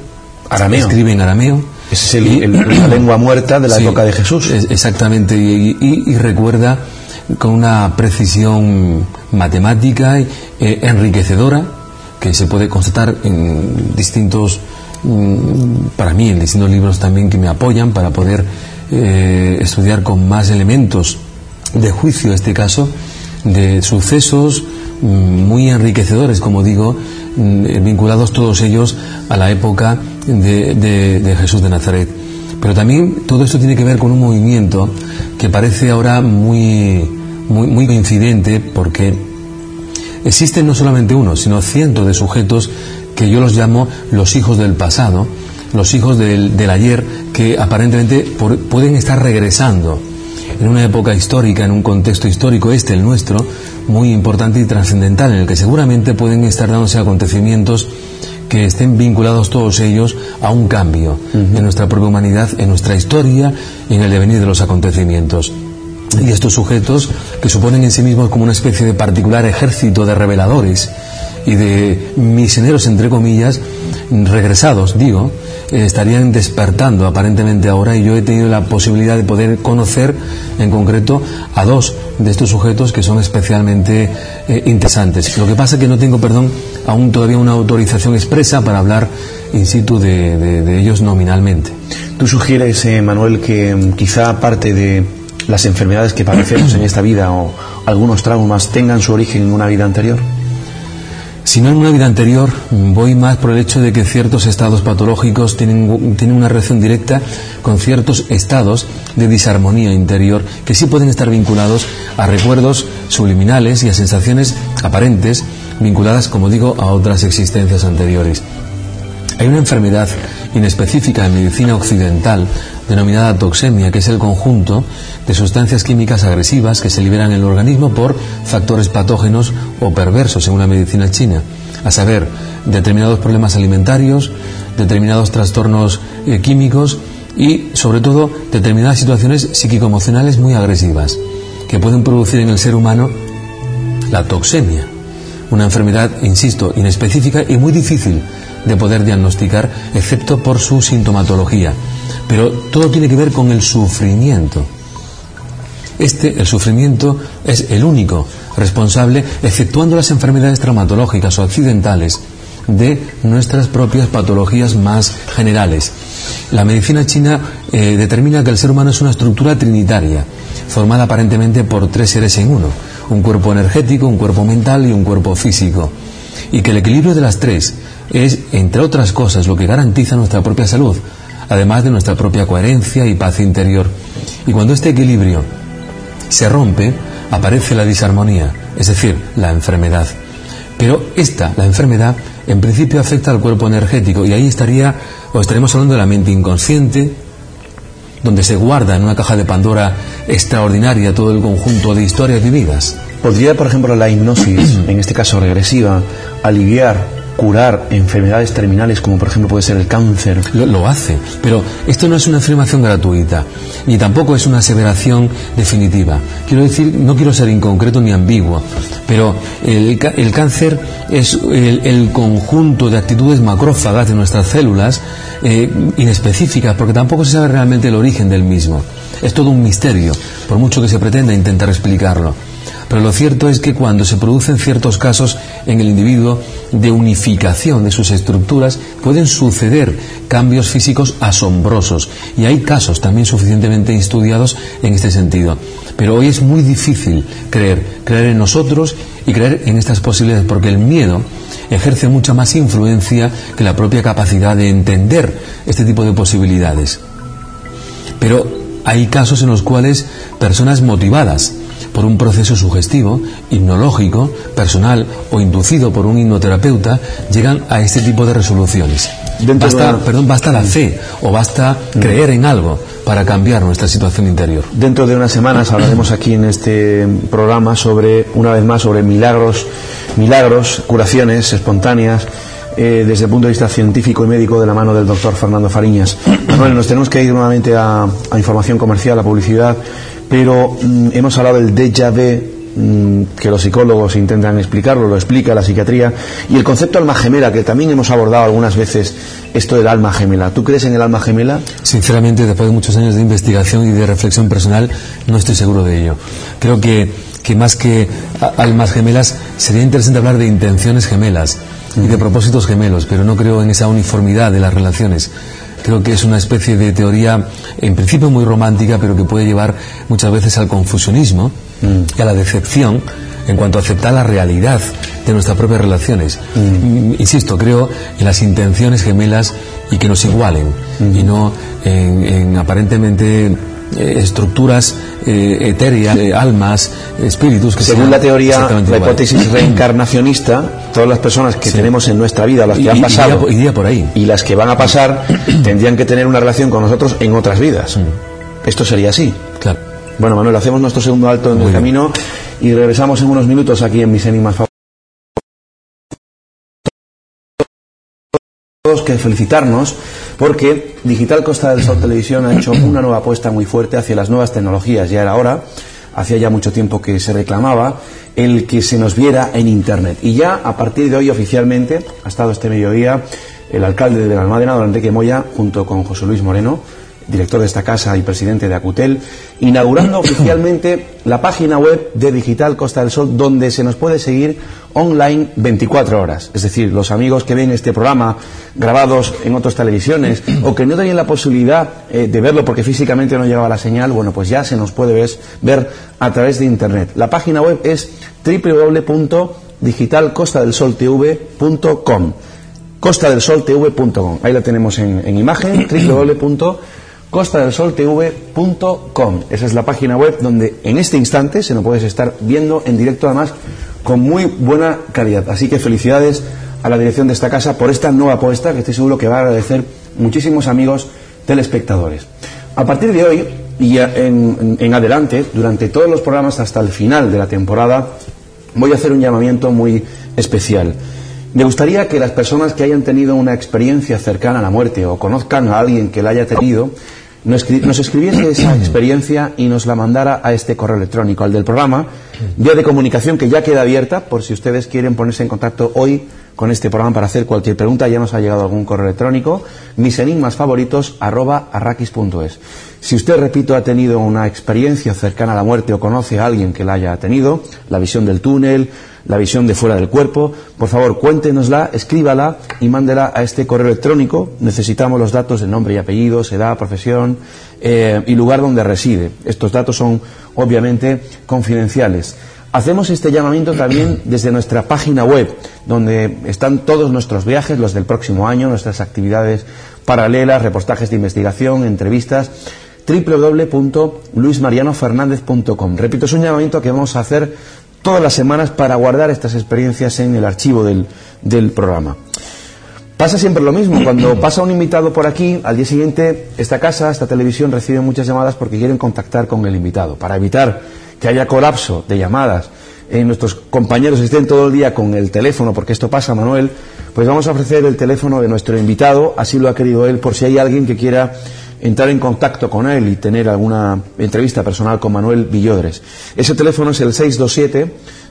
arameo. escribe en arameo, es la lengua muerta de la época de Jesús. exactamente, y, recuerda con una precisión matemática eh, enriquecedora que se puede constatar en distintos, mm, para mí, en distintos libros también que me apoyan para poder eh, estudiar con más elementos de juicio, este caso, de sucesos mm, muy enriquecedores, como digo, vinculados todos ellos a la época de, Jesús de Nazaret. Pero también todo esto tiene que ver con un movimiento que parece ahora muy, muy, coincidente porque existen no solamente uno, sino cientos de sujetos que yo los llamo los hijos del pasado, los hijos del, del ayer, que aparentemente pueden estar regresando en una época histórica, en un contexto histórico, este, el nuestro, muy importante y trascendental, en el que seguramente pueden estar dándose acontecimientos que estén vinculados todos ellos a un cambio en nuestra propia humanidad, en nuestra historia y en el devenir de los acontecimientos. Y estos sujetos, que suponen en sí mismos como una especie de particular ejército de reveladores y de misioneros, entre comillas, regresados, digo, estarían despertando aparentemente ahora y yo he tenido la posibilidad de poder conocer en concreto a dos de estos sujetos que son especialmente eh, interesantes. Lo que pasa es que no tengo, perdón, aún todavía una autorización expresa para hablar in situ de, ellos nominalmente. ¿Tú sugieres, eh, Manuel, que mm, quizá parte de las enfermedades que padecemos en esta vida o algunos traumas tengan su origen en una vida anterior? Si no en una vida anterior, voy más por el hecho de que ciertos estados patológicos tienen, tienen, una relación directa con ciertos estados de disarmonía interior que sí pueden estar vinculados a recuerdos subliminales y a sensaciones aparentes vinculadas, como digo, a otras existencias anteriores. Hay una enfermedad inespecífica en medicina occidental denominada toxemia, que es el conjunto de sustancias químicas agresivas que se liberan en el organismo por factores patógenos o perversos, según la medicina china, a saber, determinados problemas alimentarios, determinados trastornos eh, químicos y, sobre todo, determinadas situaciones psíquico-emocionales muy agresivas, que pueden producir en el ser humano la toxemia, una enfermedad, insisto, inespecífica y muy difícil de poder diagnosticar, excepto por su sintomatología. Pero todo tiene que ver con el sufrimiento. Este, el sufrimiento, es el único responsable, exceptuando las enfermedades traumatológicas o accidentales, de nuestras propias patologías más generales. La medicina china eh, determina que el ser humano es una estructura trinitaria, formada aparentemente por tres seres en uno, un cuerpo energético, un cuerpo mental y un cuerpo físico, y que el equilibrio de las tres es, entre otras cosas, lo que garantiza nuestra propia salud, además de nuestra propia coherencia y paz interior. Y cuando este equilibrio se rompe, aparece la disarmonía, es decir, la enfermedad. Pero esta, la enfermedad, en principio afecta al cuerpo energético y ahí estaría, o estaremos hablando de la mente inconsciente, donde se guarda en una caja de Pandora extraordinaria todo el conjunto de historias vividas. ¿Podría, por ejemplo, la hipnosis, en este caso regresiva, aliviar curar enfermedades terminales como por ejemplo puede ser el cáncer. Lo, hace, pero esto no es una afirmación gratuita, ni tampoco es una aseveración definitiva. Quiero decir, no quiero ser inconcreto ni ambiguo, pero el, cáncer es el, conjunto de actitudes macrófagas de nuestras células eh, inespecíficas, porque tampoco se sabe realmente el origen del mismo. Es todo un misterio, por mucho que se pretenda intentar explicarlo. Pero lo cierto es que cuando se producen ciertos casos en el individuo de unificación de sus estructuras, pueden suceder cambios físicos asombrosos. Y hay casos también suficientemente estudiados en este sentido. Pero hoy es muy difícil creer, creer en nosotros y creer en estas posibilidades, porque el miedo ejerce mucha más influencia que la propia capacidad de entender este tipo de posibilidades. Pero hay casos en los cuales personas motivadas por un proceso sugestivo, hipnológico, personal o inducido por un hipnoterapeuta llegan a este tipo de resoluciones. basta, perdón, basta la fe o basta creer en algo para cambiar nuestra situación interior. Dentro de unas semanas hablaremos aquí en este programa sobre, una vez más, sobre milagros, milagros, curaciones espontáneas eh, desde el punto de vista científico y médico de la mano del doctor Fernando Fariñas. Bueno, nos tenemos que ir nuevamente a, información comercial, a publicidad, pero mm, hemos hablado del déjà vu mm, que los psicólogos intentan explicarlo, lo explica la psiquiatría, y el concepto alma gemela, que también hemos abordado algunas veces esto del alma gemela. ¿Tú crees en el alma gemela? Sinceramente, después de muchos años de investigación y de reflexión personal, no estoy seguro de ello. Creo que, que más que almas gemelas, sería interesante hablar de intenciones gemelas y de propósitos gemelos, pero no creo en esa uniformidad de las relaciones. Creo que es una especie de teoría, en principio muy romántica, pero que puede llevar muchas veces al confusionismo y a la decepción en cuanto a aceptar la realidad de nuestras propias relaciones. Mm, insisto, creo en las intenciones gemelas y que nos igualen y no en aparentemente eh, estructuras eh, etéreas, eh, almas, espíritus que según la teoría, la hipótesis reencarnacionista, todas las personas que tenemos en nuestra vida, las que han pasado y, por ahí. y las que van a pasar, tendrían que tener una relación con nosotros en otras vidas. Mm. Esto sería así. Claro. Bueno, Manuel, hacemos nuestro segundo alto en el camino y regresamos en unos minutos aquí en Mis Enigmas que felicitarnos porque Digital Costa del Sol Televisión ha hecho una nueva apuesta muy fuerte hacia las nuevas tecnologías. Ya era hora, hacía ya mucho tiempo que se reclamaba el que se nos viera en Internet. Y ya a partir de hoy oficialmente ha estado este mediodía el alcalde de la Almadena, don Enrique Moya, junto con José Luis Moreno, director de esta casa y presidente de Acutel, inaugurando oficialmente la página web de Digital Costa del Sol, donde se nos puede seguir online 24 horas. Es decir, los amigos que ven este programa grabados en otras televisiones o que no tenían la posibilidad eh, de verlo porque físicamente no llegaba la señal, bueno, pues ya se nos puede ver, ver a través de Internet. La página web es www.digitalcostadelsoltv.com costadelsoltv.com. Ahí la tenemos en, en imagen, www costadelsoltv.com. Esa es la página web donde en este instante se nos puedes estar viendo en directo además con muy buena calidad. Así que felicidades a la dirección de esta casa por esta nueva apuesta que estoy seguro que va a agradecer muchísimos amigos telespectadores. A partir de hoy y en, en adelante, durante todos los programas hasta el final de la temporada, voy a hacer un llamamiento muy especial. Me gustaría que las personas que hayan tenido una experiencia cercana a la muerte o conozcan a alguien que la haya tenido, nos, escribiese esa experiencia y nos la mandara a este correo electrónico, al del programa, vía de comunicación que ya queda abierta, por si ustedes quieren ponerse en contacto hoy con este programa para hacer cualquier pregunta, ya nos ha llegado algún correo electrónico, mis enigmas favoritos arroba arrakis.es. Si usted, repito, ha tenido una experiencia cercana a la muerte o conoce a alguien que la haya tenido, la visión del túnel, la visión de fuera del cuerpo, por favor cuéntenosla, escríbala y mándela a este correo electrónico. Necesitamos los datos de nombre y apellidos, edad, profesión eh, y lugar donde reside. Estos datos son obviamente confidenciales. Hacemos este llamamiento también desde nuestra página web, donde están todos nuestros viajes, los del próximo año, nuestras actividades paralelas, reportajes de investigación, entrevistas www.luismarianofernandez.com. Repito, es un llamamiento que vamos a hacer todas las semanas para guardar estas experiencias en el archivo del, del programa. Pasa siempre lo mismo, cuando pasa un invitado por aquí, al día siguiente esta casa, esta televisión recibe muchas llamadas porque quieren contactar con el invitado. Para evitar que haya colapso de llamadas, eh, nuestros compañeros estén todo el día con el teléfono, porque esto pasa, Manuel, pues vamos a ofrecer el teléfono de nuestro invitado, así lo ha querido él, por si hay alguien que quiera entrar en contacto con él y tener alguna entrevista personal con Manuel Villodres. Ese teléfono es el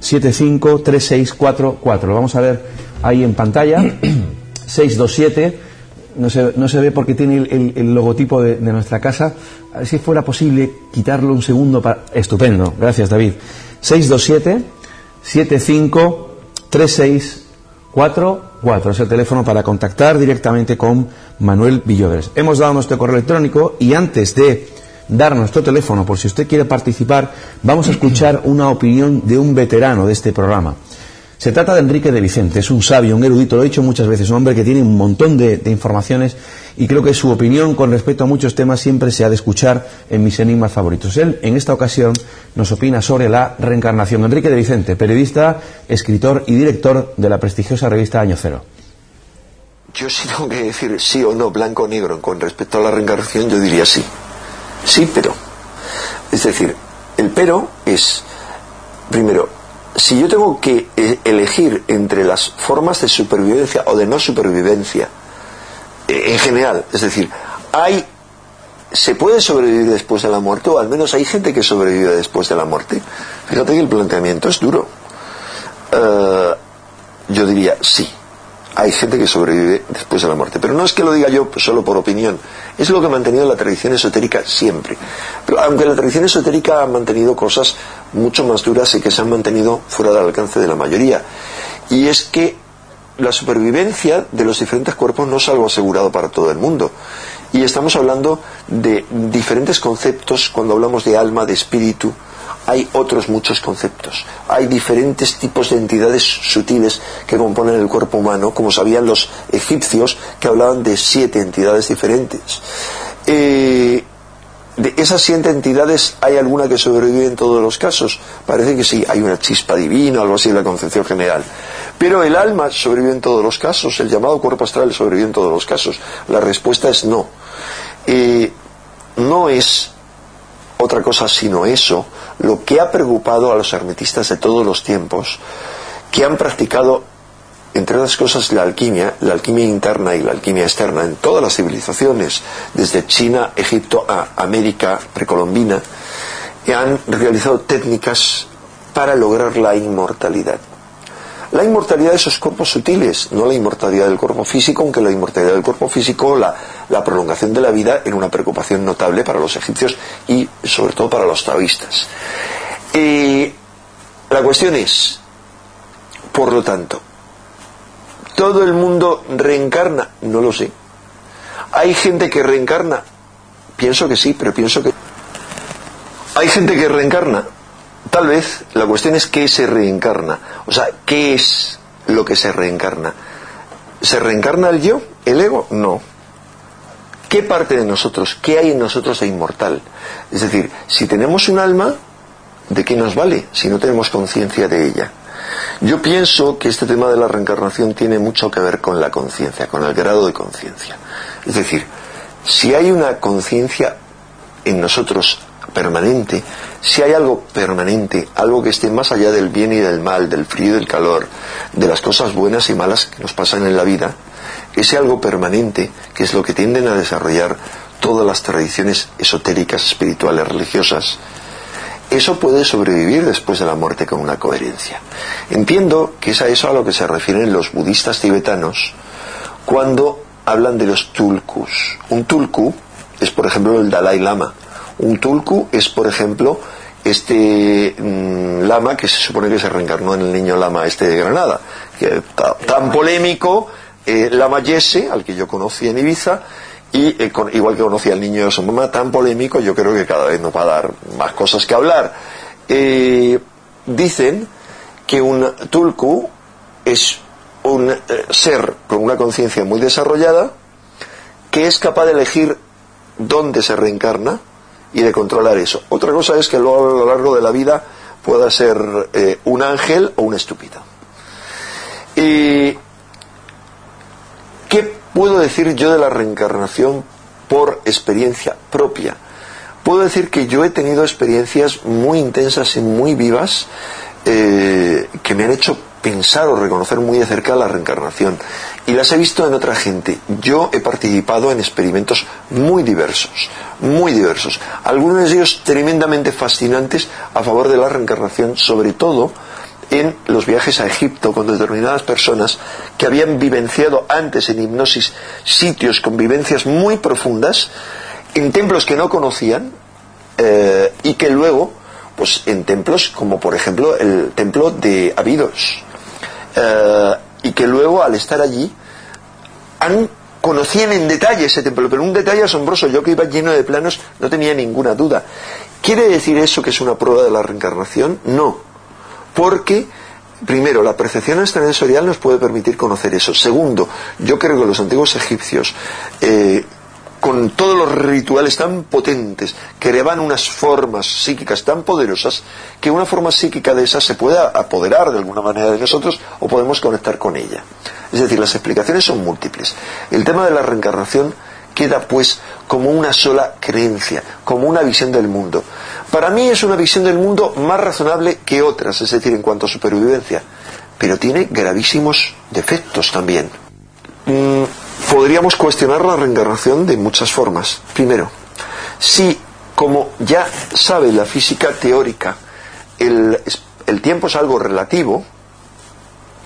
627-753644. Lo vamos a ver ahí en pantalla. 627 no se, no se ve porque tiene el, logotipo de, nuestra casa. A ver si fuera posible quitarlo un segundo para... Estupendo, gracias David. 627 75 36 44 es el teléfono para contactar directamente con Manuel Villodres. Hemos dado nuestro correo electrónico y antes de dar nuestro teléfono, por si usted quiere participar, vamos a escuchar una opinión de un veterano de este programa. Se trata de Enrique de Vicente, es un sabio, un erudito, lo he dicho muchas veces, un hombre que tiene un montón de, informaciones y creo que su opinión con respecto a muchos temas siempre se ha de escuchar en mis enigmas favoritos. Él, en esta ocasión, nos opina sobre la reencarnación. Enrique de Vicente, periodista, escritor y director de la prestigiosa revista Año Cero. Yo si tengo que decir sí o no, blanco o negro, con respecto a la reencarnación, yo diría sí. Sí, pero. Es decir, el pero es, primero, si yo tengo que eh, elegir entre las formas de supervivencia o de no supervivencia, eh, en general, es decir, hay ¿Se puede sobrevivir después de la muerte? O al menos hay gente que sobrevive después de la muerte. Fíjate que el planteamiento es duro. Eh, yo diría sí hay gente que sobrevive después de la muerte. Pero no es que lo diga yo solo por opinión, es lo que ha mantenido la tradición esotérica siempre. Pero aunque la tradición esotérica ha mantenido cosas mucho más duras y que se han mantenido fuera del alcance de la mayoría. Y es que la supervivencia de los diferentes cuerpos no es algo asegurado para todo el mundo. Y estamos hablando de diferentes conceptos cuando hablamos de alma, de espíritu, hay otros muchos conceptos. Hay diferentes tipos de entidades sutiles que componen el cuerpo humano, como sabían los egipcios que hablaban de siete entidades diferentes. Eh, de esas siete entidades, ¿hay alguna que sobrevive en todos los casos? Parece que sí, hay una chispa divina, algo así en la concepción general. Pero el alma sobrevive en todos los casos, el llamado cuerpo astral sobrevive en todos los casos. La respuesta es no. Eh, no es otra cosa sino eso, lo que ha preocupado a los hermetistas de todos los tiempos, que han practicado, entre otras cosas, la alquimia, la alquimia interna y la alquimia externa en todas las civilizaciones, desde China, Egipto a América precolombina, y han realizado técnicas para lograr la inmortalidad. La inmortalidad de esos cuerpos sutiles, no la inmortalidad del cuerpo físico, aunque la inmortalidad del cuerpo físico, la, prolongación de la vida, era una preocupación notable para los egipcios y sobre todo para los taoístas. la cuestión es, por lo tanto, ¿todo el mundo reencarna? No lo sé. ¿Hay gente que reencarna? Pienso que sí, pero pienso que... ¿Hay gente que reencarna? Tal vez la cuestión es qué se reencarna. O sea, ¿qué es lo que se reencarna? ¿Se reencarna el yo? ¿El ego? No. ¿Qué parte de nosotros? ¿Qué hay en nosotros de inmortal? Es decir, si tenemos un alma, ¿de qué nos vale si no tenemos conciencia de ella? Yo pienso que este tema de la reencarnación tiene mucho que ver con la conciencia, con el grado de conciencia. Es decir, si hay una conciencia en nosotros permanente, si hay algo permanente, algo que esté más allá del bien y del mal, del frío y del calor, de las cosas buenas y malas que nos pasan en la vida, ese algo permanente, que es lo que tienden a desarrollar todas las tradiciones esotéricas, espirituales, religiosas, eso puede sobrevivir después de la muerte con una coherencia. Entiendo que es a eso a lo que se refieren los budistas tibetanos cuando hablan de los tulkus. Un tulku es, por ejemplo, el Dalai Lama, un tulku es, por ejemplo, este mm, lama que se supone que se reencarnó en el niño lama este de Granada, que tan polémico, eh, lama Yese, al que yo conocí en Ibiza, y eh, igual que conocí al niño de su mamá, tan polémico, yo creo que cada vez nos va a dar más cosas que hablar. Eh, dicen que un tulku es un ser con una conciencia muy desarrollada que es capaz de elegir dónde se reencarna, y de controlar eso. Otra cosa es que luego a lo largo de la vida pueda ser eh, un ángel o un estúpido. ¿Y qué puedo decir yo de la reencarnación por experiencia propia? Puedo decir que yo he tenido experiencias muy intensas y muy vivas eh, que me han hecho pensar o reconocer muy de cerca la reencarnación. Y las he visto en otra gente. Yo he participado en experimentos muy diversos, muy diversos. Algunos de ellos tremendamente fascinantes a favor de la reencarnación, sobre todo en los viajes a Egipto con determinadas personas que habían vivenciado antes en hipnosis sitios con vivencias muy profundas, en templos que no conocían eh, y que luego, pues en templos como por ejemplo el templo de Abidos, eh, y que luego al estar allí han conocían en detalle ese templo, pero un detalle asombroso, yo que iba lleno de planos no tenía ninguna duda. ¿Quiere decir eso que es una prueba de la reencarnación? No, porque Primero, la percepción extrasensorial nos puede permitir conocer eso. Segundo, yo creo que los antiguos egipcios, eh, con todos los rituales tan potentes, creaban unas formas psíquicas tan poderosas que una forma psíquica de esas se pueda apoderar de alguna manera de nosotros o podemos conectar con ella. Es decir, las explicaciones son múltiples. El tema de la reencarnación queda pues como una sola creencia, como una visión del mundo. Para mí es una visión del mundo más razonable que otras, es decir, en cuanto a supervivencia, pero tiene gravísimos defectos también. Mm, podríamos cuestionar la reencarnación de muchas formas. Primero, si, como ya sabe la física teórica, el, el tiempo es algo relativo,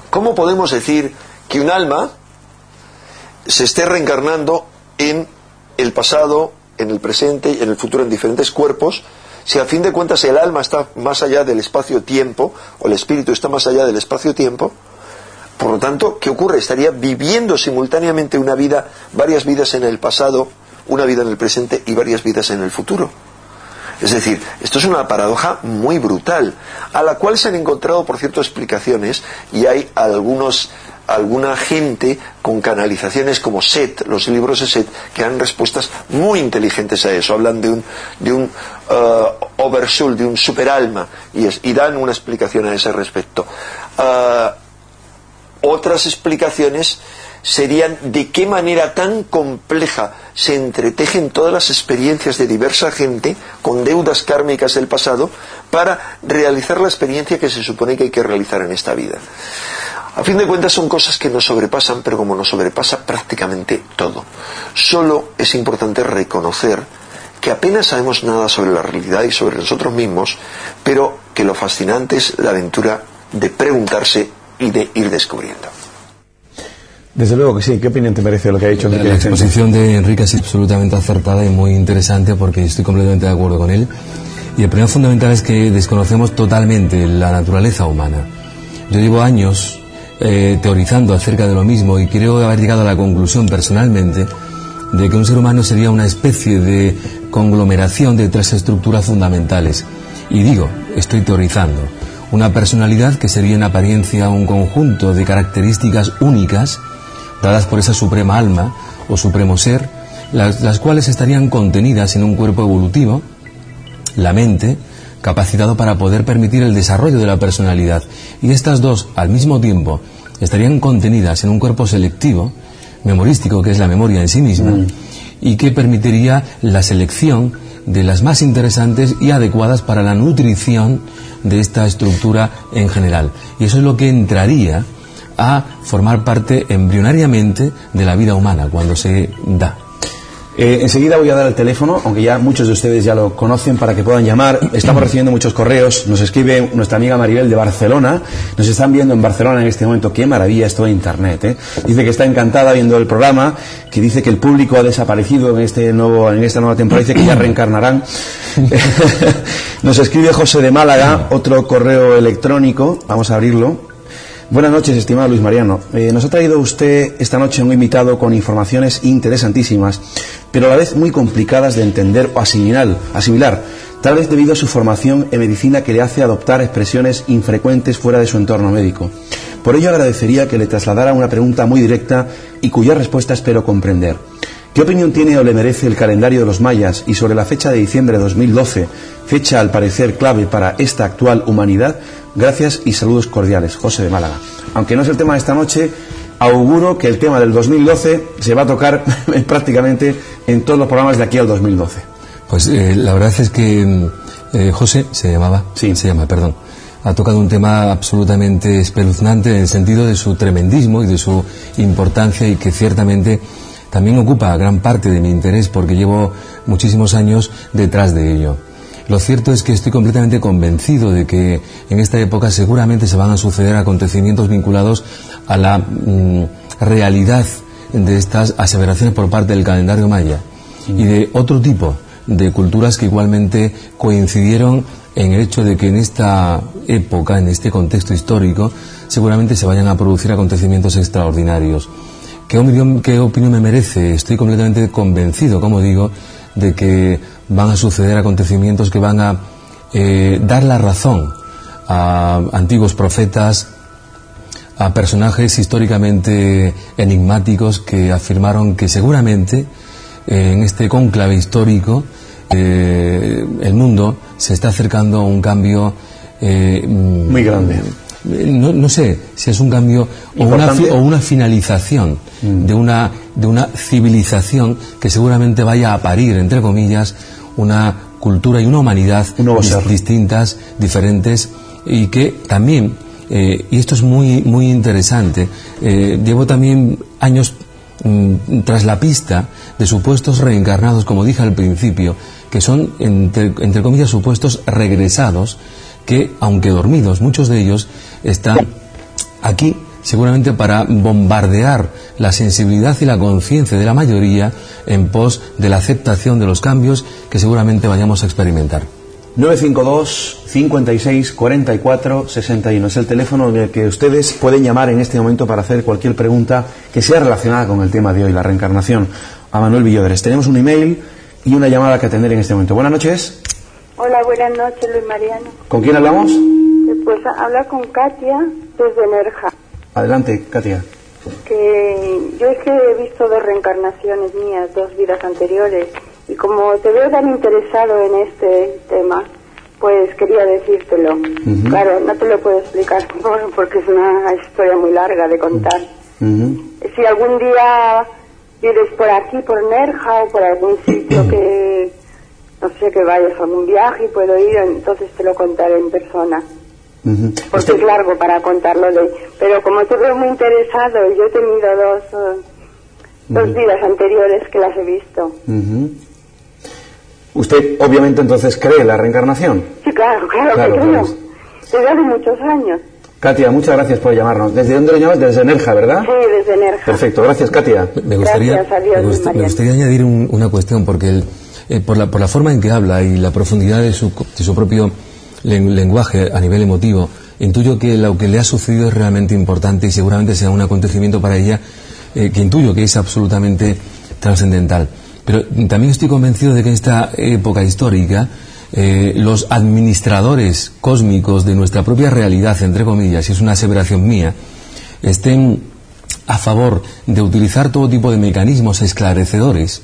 ¿cómo podemos decir que un alma se esté reencarnando en el pasado, en el presente y en el futuro en diferentes cuerpos, si a fin de cuentas el alma está más allá del espacio-tiempo, o el espíritu está más allá del espacio-tiempo, por lo tanto, ¿qué ocurre? Estaría viviendo simultáneamente una vida, varias vidas en el pasado, una vida en el presente y varias vidas en el futuro. Es decir, esto es una paradoja muy brutal, a la cual se han encontrado, por cierto, explicaciones y hay algunos alguna gente con canalizaciones como Set, los libros de Set, que dan respuestas muy inteligentes a eso. Hablan de un, de un uh, oversoul, de un superalma, y, y dan una explicación a ese respecto. Uh, otras explicaciones serían de qué manera tan compleja se entretejen todas las experiencias de diversa gente con deudas kármicas del pasado para realizar la experiencia que se supone que hay que realizar en esta vida. A fin de cuentas son cosas que nos sobrepasan, pero como nos sobrepasa prácticamente todo. Solo es importante reconocer que apenas sabemos nada sobre la realidad y sobre nosotros mismos, pero que lo fascinante es la aventura de preguntarse y de ir descubriendo. Desde luego que sí. ¿Qué opinión te merece lo que ha dicho Enrique? La exposición de Enrique es absolutamente acertada y muy interesante porque estoy completamente de acuerdo con él. Y el problema fundamental es que desconocemos totalmente la naturaleza humana. Yo llevo años eh, teorizando acerca de lo mismo y creo haber llegado a la conclusión personalmente de que un ser humano sería una especie de conglomeración de tres estructuras fundamentales. Y digo, estoy teorizando, una personalidad que sería en apariencia un conjunto de características únicas dadas por esa suprema alma o supremo ser, las, las cuales estarían contenidas en un cuerpo evolutivo, la mente, capacitado para poder permitir el desarrollo de la personalidad. Y estas dos, al mismo tiempo, estarían contenidas en un cuerpo selectivo, memorístico, que es la memoria en sí misma, mm. y que permitiría la selección de las más interesantes y adecuadas para la nutrición de esta estructura en general. Y eso es lo que entraría a formar parte embrionariamente de la vida humana cuando se da. Eh, enseguida voy a dar el teléfono, aunque ya muchos de ustedes ya lo conocen, para que puedan llamar. Estamos recibiendo muchos correos. Nos escribe nuestra amiga Maribel de Barcelona. Nos están viendo en Barcelona en este momento. Qué maravilla esto de Internet. ¿eh? Dice que está encantada viendo el programa, que dice que el público ha desaparecido en, este nuevo, en esta nueva temporada. Dice que ya reencarnarán. Nos escribe José de Málaga, otro correo electrónico. Vamos a abrirlo. Buenas noches, estimado Luis Mariano. Eh, nos ha traído usted esta noche un invitado con informaciones interesantísimas, pero a la vez muy complicadas de entender o asimilar, tal vez debido a su formación en medicina que le hace adoptar expresiones infrecuentes fuera de su entorno médico. Por ello agradecería que le trasladara una pregunta muy directa y cuya respuesta espero comprender. ¿Qué opinión tiene o le merece el calendario de los mayas y sobre la fecha de diciembre de 2012, fecha al parecer clave para esta actual humanidad? Gracias y saludos cordiales. José de Málaga. Aunque no es el tema de esta noche, auguro que el tema del 2012 se va a tocar prácticamente en todos los programas de aquí al 2012. Pues eh, la verdad es que eh, José se llamaba, sí, se llama, perdón, ha tocado un tema absolutamente espeluznante en el sentido de su tremendismo y de su importancia y que ciertamente también ocupa gran parte de mi interés porque llevo muchísimos años detrás de ello. Lo cierto es que estoy completamente convencido de que en esta época seguramente se van a suceder acontecimientos vinculados a la mm, realidad de estas aseveraciones por parte del calendario maya y de otro tipo de culturas que igualmente coincidieron en el hecho de que en esta época, en este contexto histórico, seguramente se vayan a producir acontecimientos extraordinarios. ¿Qué opinión, qué opinión me merece? Estoy completamente convencido, como digo, de que van a suceder acontecimientos que van a eh, dar la razón a antiguos profetas, a personajes históricamente enigmáticos que afirmaron que seguramente eh, en este cónclave histórico eh, el mundo se está acercando a un cambio muy grande. No, sé si es un cambio o una, o una, finalización mm. de, una, de una civilización que seguramente vaya a parir, entre comillas, una cultura y una humanidad distintas, diferentes y que también, eh, y esto es muy, muy interesante, eh, llevo también años mm, tras la pista de supuestos reencarnados, como dije al principio, que son, entre, entre comillas, supuestos regresados, que, aunque dormidos, muchos de ellos están aquí seguramente para bombardear la sensibilidad y la conciencia de la mayoría en pos de la aceptación de los cambios que seguramente vayamos a experimentar. 952 56 44 61 es el teléfono en el que ustedes pueden llamar en este momento para hacer cualquier pregunta que sea relacionada con el tema de hoy, la reencarnación. A Manuel Villodres. Tenemos un email y una llamada que atender en este momento. Buenas noches. Hola, buenas noches, Luis Mariano. ¿Con quién hablamos? Pues habla con Katia desde Nerja. Adelante, Katia. Que yo es que he visto dos reencarnaciones mías, dos vidas anteriores, y como te veo tan interesado en este tema, pues quería decírtelo. Claro, no te lo puedo explicar porque es una historia muy larga de contar. Si algún día vienes por aquí, por Nerja o por algún sitio que no sé que vayas a algún viaje y puedo ir, entonces te lo contaré en persona. Porque es largo para contarlo de... Pero como te veo muy interesado, yo he tenido dos, eh, dos vidas anteriores que las he visto. ¿Usted obviamente entonces cree la reencarnación? Sí, claro, claro, claro que creo. Desde hace muchos años. Katia, muchas gracias por llamarnos. ¿Desde dónde lo llamas? Desde Nerja, ¿verdad? Sí, desde Nerja. Perfecto, gracias Katia. Me gustaría, me, gustaría añadir una cuestión, porque el, eh, por, la, por la forma en que habla y la profundidad de su, de su propio lenguaje a nivel emotivo, intuyo que lo que le ha sucedido es realmente importante y seguramente sea un acontecimiento para ella eh, que intuyo que es absolutamente trascendental. Pero también estoy convencido de que en esta época histórica eh, los administradores cósmicos de nuestra propia realidad, entre comillas, y es una aseveración mía, estén a favor de utilizar todo tipo de mecanismos esclarecedores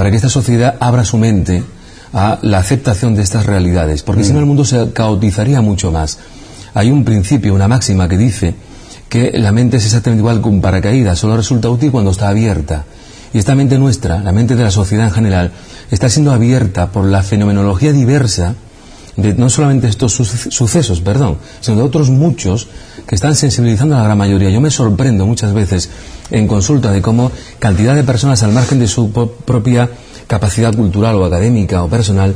para que esta sociedad abra su mente a la aceptación de estas realidades, porque si no el mundo se caotizaría mucho más. Hay un principio, una máxima que dice que la mente es exactamente igual que un paracaídas, solo resulta útil cuando está abierta. Y esta mente nuestra, la mente de la sociedad en general, está siendo abierta por la fenomenología diversa de no solamente estos sucesos, perdón, sino de otros muchos que están sensibilizando a la gran mayoría. Yo me sorprendo muchas veces en consulta de cómo cantidad de personas al margen de su propia capacidad cultural o académica o personal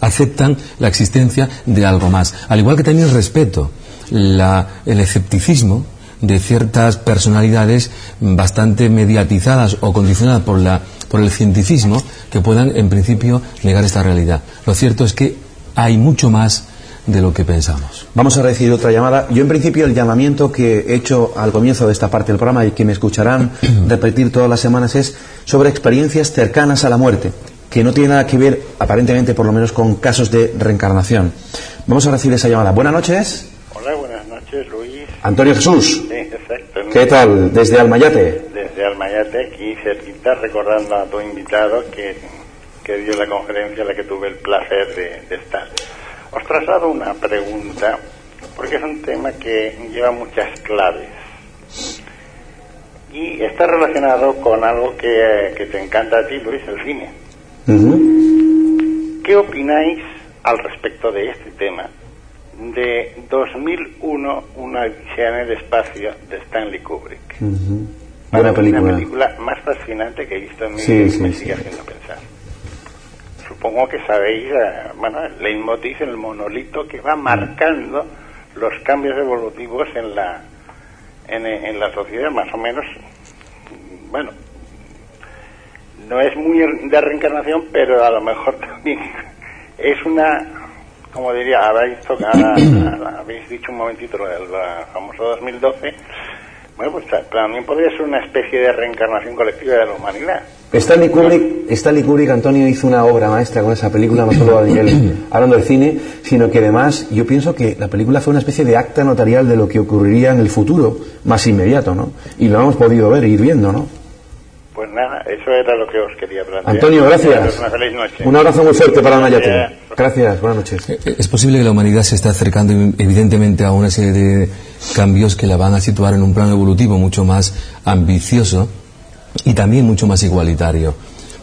aceptan la existencia de algo más. Al igual que también respeto el escepticismo de ciertas personalidades bastante mediatizadas o condicionadas por, la, por el cientificismo que puedan en principio negar esta realidad. Lo cierto es que hay mucho más de lo que pensamos. Vamos a recibir otra llamada. Yo, en principio, el llamamiento que he hecho al comienzo de esta parte del programa y que me escucharán repetir todas las semanas es sobre experiencias cercanas a la muerte, que no tiene nada que ver, aparentemente, por lo menos, con casos de reencarnación. Vamos a recibir esa llamada. Buenas noches. Hola, buenas noches, Luis. Antonio Jesús. Sí, exacto. ¿Qué tal? Desde Almayate. Desde Almayate, aquí cerquita, recordando a tu invitado que, que dio la conferencia a la que tuve el placer de, de estar. Os traslado una pregunta, porque es un tema que lleva muchas claves. Y está relacionado con algo que, te encanta a ti, Luis, el cine. ¿Qué opináis al respecto de este tema? De 2001, una odisea en el espacio de Stanley Kubrick. Buena película. Una película más fascinante que he visto en mi sí, investigación sí, pensar supongo que sabéis, eh, bueno, el leitmotiv, el monolito que va marcando los cambios evolutivos en la, en, la sociedad, más o menos, bueno, no es muy de reencarnación, pero a lo mejor también es una, como diría, habéis, tocado, habéis dicho un momentito del famoso 2012, bueno, pues también podría ser una especie de reencarnación colectiva de la humanidad. Stanley Kubrick, Stanley Kubrick, Antonio, hizo una obra maestra con esa película, no solo a nivel, hablando del cine, sino que además yo pienso que la película fue una especie de acta notarial de lo que ocurriría en el futuro más inmediato, ¿no? Y lo hemos podido ver e ir viendo, ¿no? Pues nada, eso era lo que os quería plantear. Antonio, gracias. Un abrazo muy fuerte para Mayate. Gracias, buenas noches. Eh, eh, es posible que la humanidad se esté acercando evidentemente a una serie de cambios que la van a situar en un plano evolutivo mucho más ambicioso y también mucho más igualitario.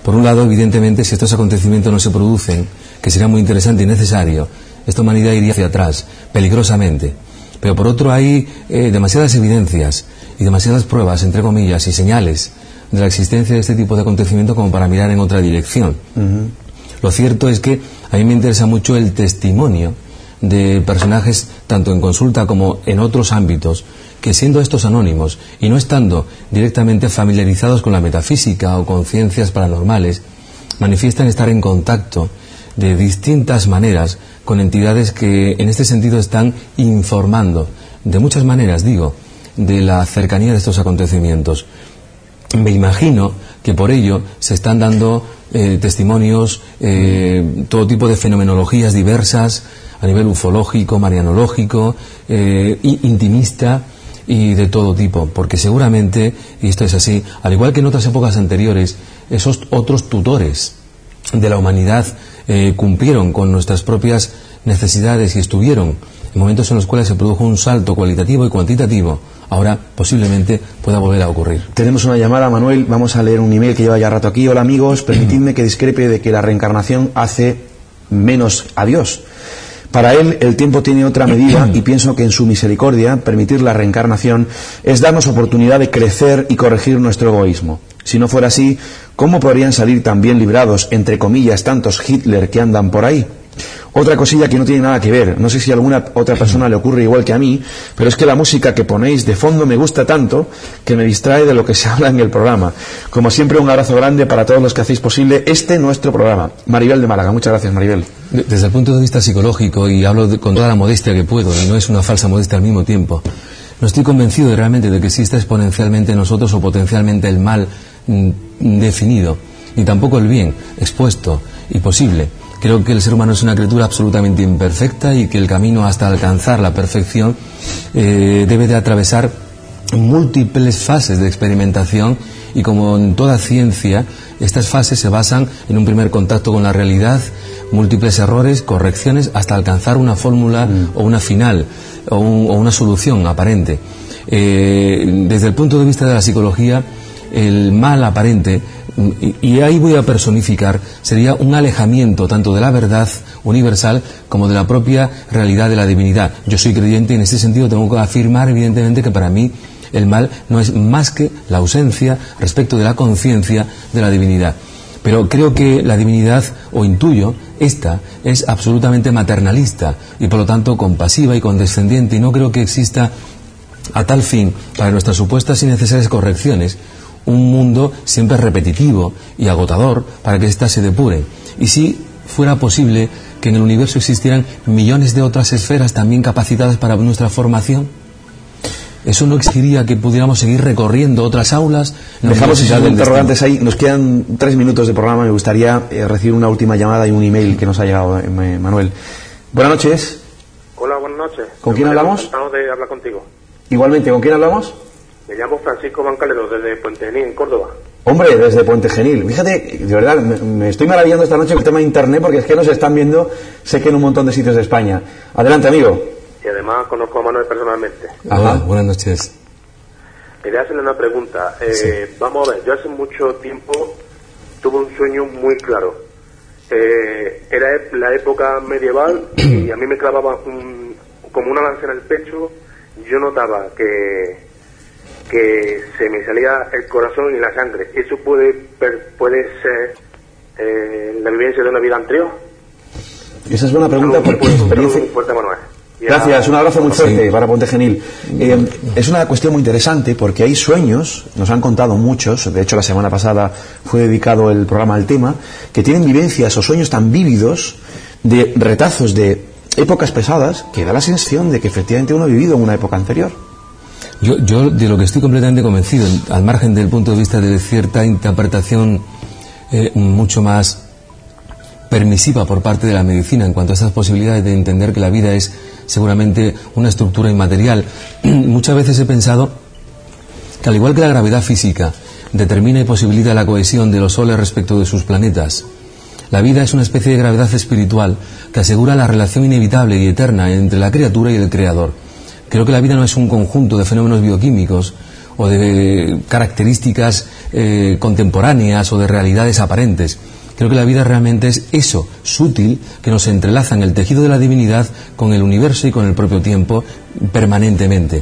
Por un lado, evidentemente, si estos acontecimientos no se producen, que sería muy interesante y necesario, esta humanidad iría hacia atrás, peligrosamente. Pero por otro, hay eh, demasiadas evidencias y demasiadas pruebas, entre comillas, y señales de la existencia de este tipo de acontecimiento como para mirar en otra dirección. Lo cierto es que a mí me interesa mucho el testimonio de personajes, tanto en consulta como en otros ámbitos, que siendo estos anónimos y no estando directamente familiarizados con la metafísica o con ciencias paranormales, manifiestan estar en contacto de distintas maneras con entidades que en este sentido están informando, de muchas maneras digo, de la cercanía de estos acontecimientos. Me imagino que por ello se están dando eh, testimonios, eh, todo tipo de fenomenologías diversas a nivel ufológico, marianológico, eh, intimista, y de todo tipo, porque seguramente, y esto es así, al igual que en otras épocas anteriores, esos otros tutores de la humanidad cumplieron con nuestras propias necesidades y estuvieron. En momentos en los cuales se produjo un salto cualitativo y cuantitativo, ahora posiblemente pueda volver a ocurrir. Tenemos una llamada, Manuel, vamos a leer un email que lleva ya rato aquí. Hola amigos, permitidme que discrepe de que la reencarnación hace menos a Dios. Para él el tiempo tiene otra medida y pienso que en su misericordia permitir la reencarnación es darnos oportunidad de crecer y corregir nuestro egoísmo. Si no fuera así, ¿cómo podrían salir tan bien librados, entre comillas, tantos Hitler que andan por ahí? Otra cosilla que no tiene nada que ver, no sé si a alguna otra persona le ocurre igual que a mí, pero es que la música que ponéis de fondo me gusta tanto que me distrae de lo que se habla en el programa. Como siempre, un abrazo grande para todos los que hacéis posible este nuestro programa. Maribel de Málaga, muchas gracias Maribel. Desde el punto de vista psicológico, y hablo con toda la modestia que puedo, y no es una falsa modestia al mismo tiempo, no estoy convencido realmente de que exista exponencialmente en nosotros o potencialmente el mal mm, definido, ni tampoco el bien expuesto y posible. Creo que el ser humano es una criatura absolutamente imperfecta y que el camino hasta alcanzar la perfección eh, debe de atravesar múltiples fases de experimentación y como en toda ciencia, estas fases se basan en un primer contacto con la realidad, múltiples errores, correcciones, hasta alcanzar una fórmula mm. o una final o, una solución aparente. Eh, desde el punto de vista de la psicología, el mal aparente y ahí voy a personificar, sería un alejamiento tanto de la verdad universal como de la propia realidad de la divinidad. Yo soy creyente y en ese sentido tengo que afirmar evidentemente que para mí el mal no es más que la ausencia respecto de la conciencia de la divinidad. Pero creo que la divinidad, o intuyo, esta es absolutamente maternalista y por lo tanto compasiva y condescendiente y no creo que exista a tal fin, para nuestras supuestas y necesarias correcciones, un mundo siempre repetitivo y agotador para que ésta se depure. Y si fuera posible que en el universo existieran millones de otras esferas también capacitadas para nuestra formación, ¿Eso no exigiría que pudiéramos seguir recorriendo otras aulas? Dejamos esos interrogantes ahí. Nos quedan tres minutos de programa. Me gustaría eh, recibir una última llamada y un email que nos ha llegado, eh, Manuel. Buenas noches. Hola, buenas noches. ¿Con quién hablamos? de hablar contigo. Igualmente, ¿con quién hablamos? Me llamo Francisco Bancalero, desde Puente Genil, en Córdoba. Hombre, desde Puente Genil. Fíjate, de verdad, me, estoy maravillando esta noche con el tema de Internet porque es que nos están viendo, sé que en un montón de sitios de España. Adelante, amigo. Y además conozco a Manuel personalmente. Ajá, buenas noches. Quería hacerle una pregunta. Eh, vamos a ver, yo hace mucho tiempo tuve un sueño muy claro. Eh, era la época medieval y a mí me clavaba como una lanza en el pecho yo notaba que, que se me salía el corazón y la sangre. Eso puede, puede ser eh, la vivencia de una vida anterior? Esa es buena pregunta por tu experiencia. Gracias, un abrazo muy fuerte para Ponte Genil. Eh, es una cuestión muy interesante porque hay sueños, nos han contado muchos, de hecho la semana pasada fue dedicado el programa al tema, que tienen vivencias o sueños tan vívidos de retazos de épocas pesadas que da la sensación de que efectivamente uno ha vivido en una época anterior. Yo, yo de lo que estoy completamente convencido, al margen del punto de vista de cierta interpretación eh, mucho más permisiva por parte de la medicina en cuanto a esas posibilidades de entender que la vida es seguramente una estructura inmaterial. Muchas veces he pensado que al igual que la gravedad física determina y posibilita la cohesión de los soles respecto de sus planetas, la vida es una especie de gravedad espiritual que asegura la relación inevitable y eterna entre la criatura y el creador. Creo que la vida no es un conjunto de fenómenos bioquímicos o de características eh, contemporáneas o de realidades aparentes. Creo que la vida realmente es eso, sutil, que nos entrelaza en el tejido de la divinidad con el universo y con el propio tiempo permanentemente.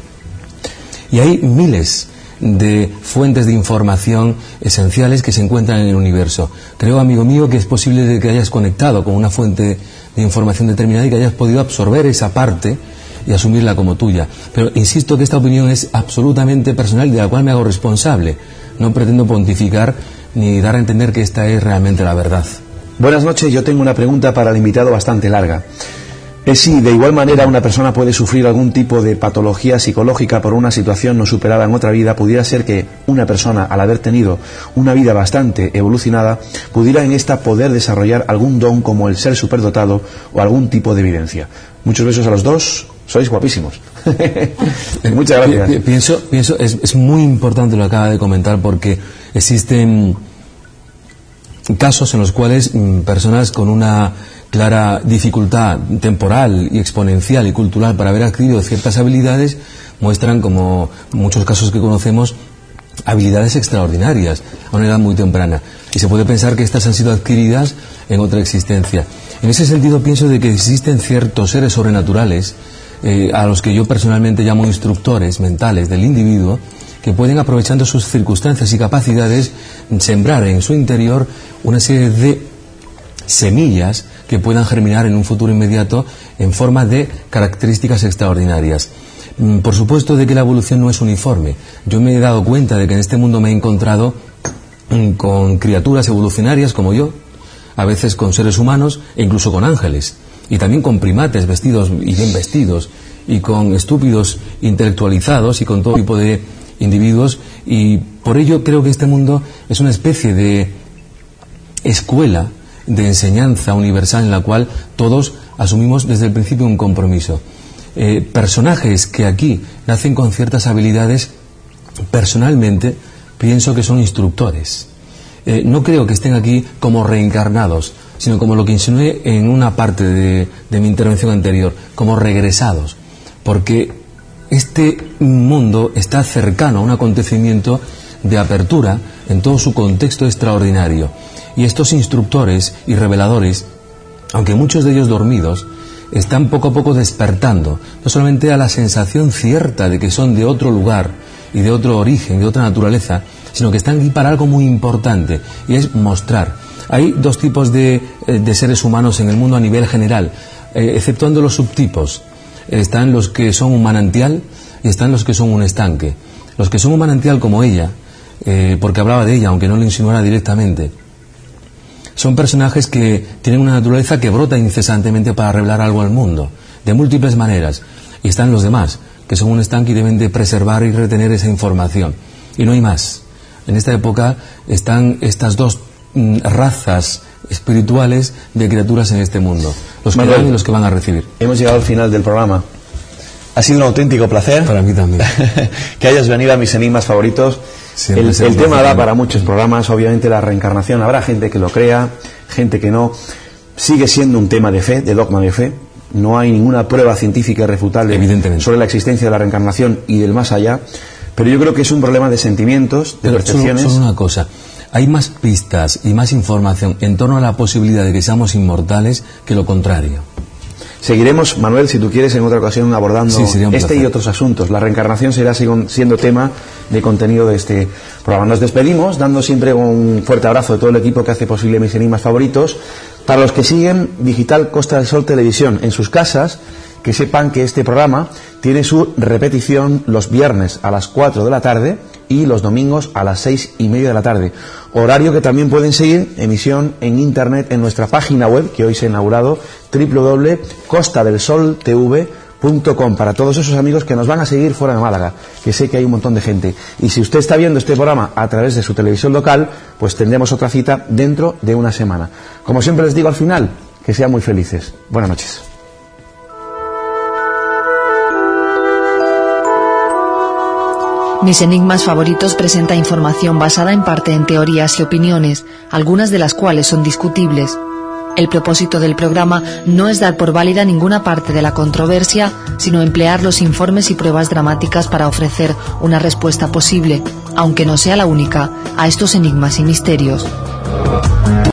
Y hay miles de fuentes de información esenciales que se encuentran en el universo. Creo, amigo mío, que es posible que hayas conectado con una fuente de información determinada y que hayas podido absorber esa parte y asumirla como tuya. Pero insisto que esta opinión es absolutamente personal y de la cual me hago responsable. No pretendo pontificar ni dar a entender que esta es realmente la verdad. Buenas noches, yo tengo una pregunta para el invitado bastante larga. Es si de igual manera una persona puede sufrir algún tipo de patología psicológica por una situación no superada en otra vida, pudiera ser que una persona, al haber tenido una vida bastante evolucionada, pudiera en esta poder desarrollar algún don como el ser superdotado o algún tipo de evidencia. Muchos besos a los dos. Sois guapísimos. Muchas gracias. Pienso, pienso es, es, muy importante lo que acaba de comentar porque existen casos en los cuales mm, personas con una clara dificultad temporal y exponencial y cultural para haber adquirido ciertas habilidades muestran, como muchos casos que conocemos, habilidades extraordinarias a una edad muy temprana. Y se puede pensar que estas han sido adquiridas en otra existencia. En ese sentido pienso de que existen ciertos seres sobrenaturales eh, a los que yo personalmente llamo instructores mentales del individuo, que pueden, aprovechando sus circunstancias y capacidades, sembrar en su interior una serie de semillas que puedan germinar en un futuro inmediato en forma de características extraordinarias. Mm, por supuesto de que la evolución no es uniforme. Yo me he dado cuenta de que en este mundo me he encontrado mm, con criaturas evolucionarias como yo, a veces con seres humanos e incluso con ángeles y también con primates vestidos y bien vestidos, y con estúpidos intelectualizados y con todo tipo de individuos, y por ello creo que este mundo es una especie de escuela de enseñanza universal en la cual todos asumimos desde el principio un compromiso. Eh, personajes que aquí nacen con ciertas habilidades, personalmente pienso que son instructores. Eh, no creo que estén aquí como reencarnados, sino como lo que insinué en una parte de, mi intervención anterior, como regresados, porque este mundo está cercano a un acontecimiento de apertura en todo su contexto extraordinario. Y estos instructores y reveladores, aunque muchos de ellos dormidos, están poco a poco despertando, no solamente a la sensación cierta de que son de otro lugar y de otro origen, de otra naturaleza, sino que están aquí para algo muy importante, y es mostrar hay dos tipos de, eh, seres humanos en el mundo a nivel general, eh, exceptuando los subtipos. Están los que son un manantial y están los que son un estanque. Los que son un manantial como ella, eh, porque hablaba de ella, aunque no lo insinuara directamente, son personajes que tienen una naturaleza que brota incesantemente para revelar algo al mundo, de múltiples maneras. Y están los demás, que son un estanque y deben de preservar y retener esa información. Y no hay más. En esta época están estas dos razas espirituales de criaturas en este mundo, los que dan y los que van a recibir. Hemos llegado al final del programa. Ha sido un auténtico placer. Para mí también. que hayas venido a mis enigmas favoritos. el, el tema da para muchos programas, obviamente la reencarnación. Habrá gente que lo crea, gente que no. Sigue siendo un tema de fe, de dogma de fe. No hay ninguna prueba científica irrefutable sobre la existencia de la reencarnación y del más allá. Pero yo creo que es un problema de sentimientos, de percepciones. Solo, una cosa hay más pistas y más información en torno a la posibilidad de que seamos inmortales que lo contrario. Seguiremos, Manuel, si tú quieres, en otra ocasión abordando este y otros asuntos. La reencarnación será siendo tema de contenido de este programa. Nos despedimos dando siempre un fuerte abrazo de todo el equipo que hace posible mis enigmas favoritos. Para los que siguen Digital Costa del Sol Televisión en sus casas, que sepan que este programa tiene su repetición los viernes a las 4 de la tarde y los domingos a las seis y media de la tarde. Horario que también pueden seguir, emisión en internet en nuestra página web que hoy se ha inaugurado, www.costadelsoltv.com para todos esos amigos que nos van a seguir fuera de Málaga, que sé que hay un montón de gente. Y si usted está viendo este programa a través de su televisión local, pues tendremos otra cita dentro de una semana. Como siempre les digo al final, que sean muy felices. Buenas noches. Mis enigmas favoritos presenta información basada en parte en teorías y opiniones, algunas de las cuales son discutibles. El propósito del programa no es dar por válida ninguna parte de la controversia, sino emplear los informes y pruebas dramáticas para ofrecer una respuesta posible, aunque no sea la única, a estos enigmas y misterios.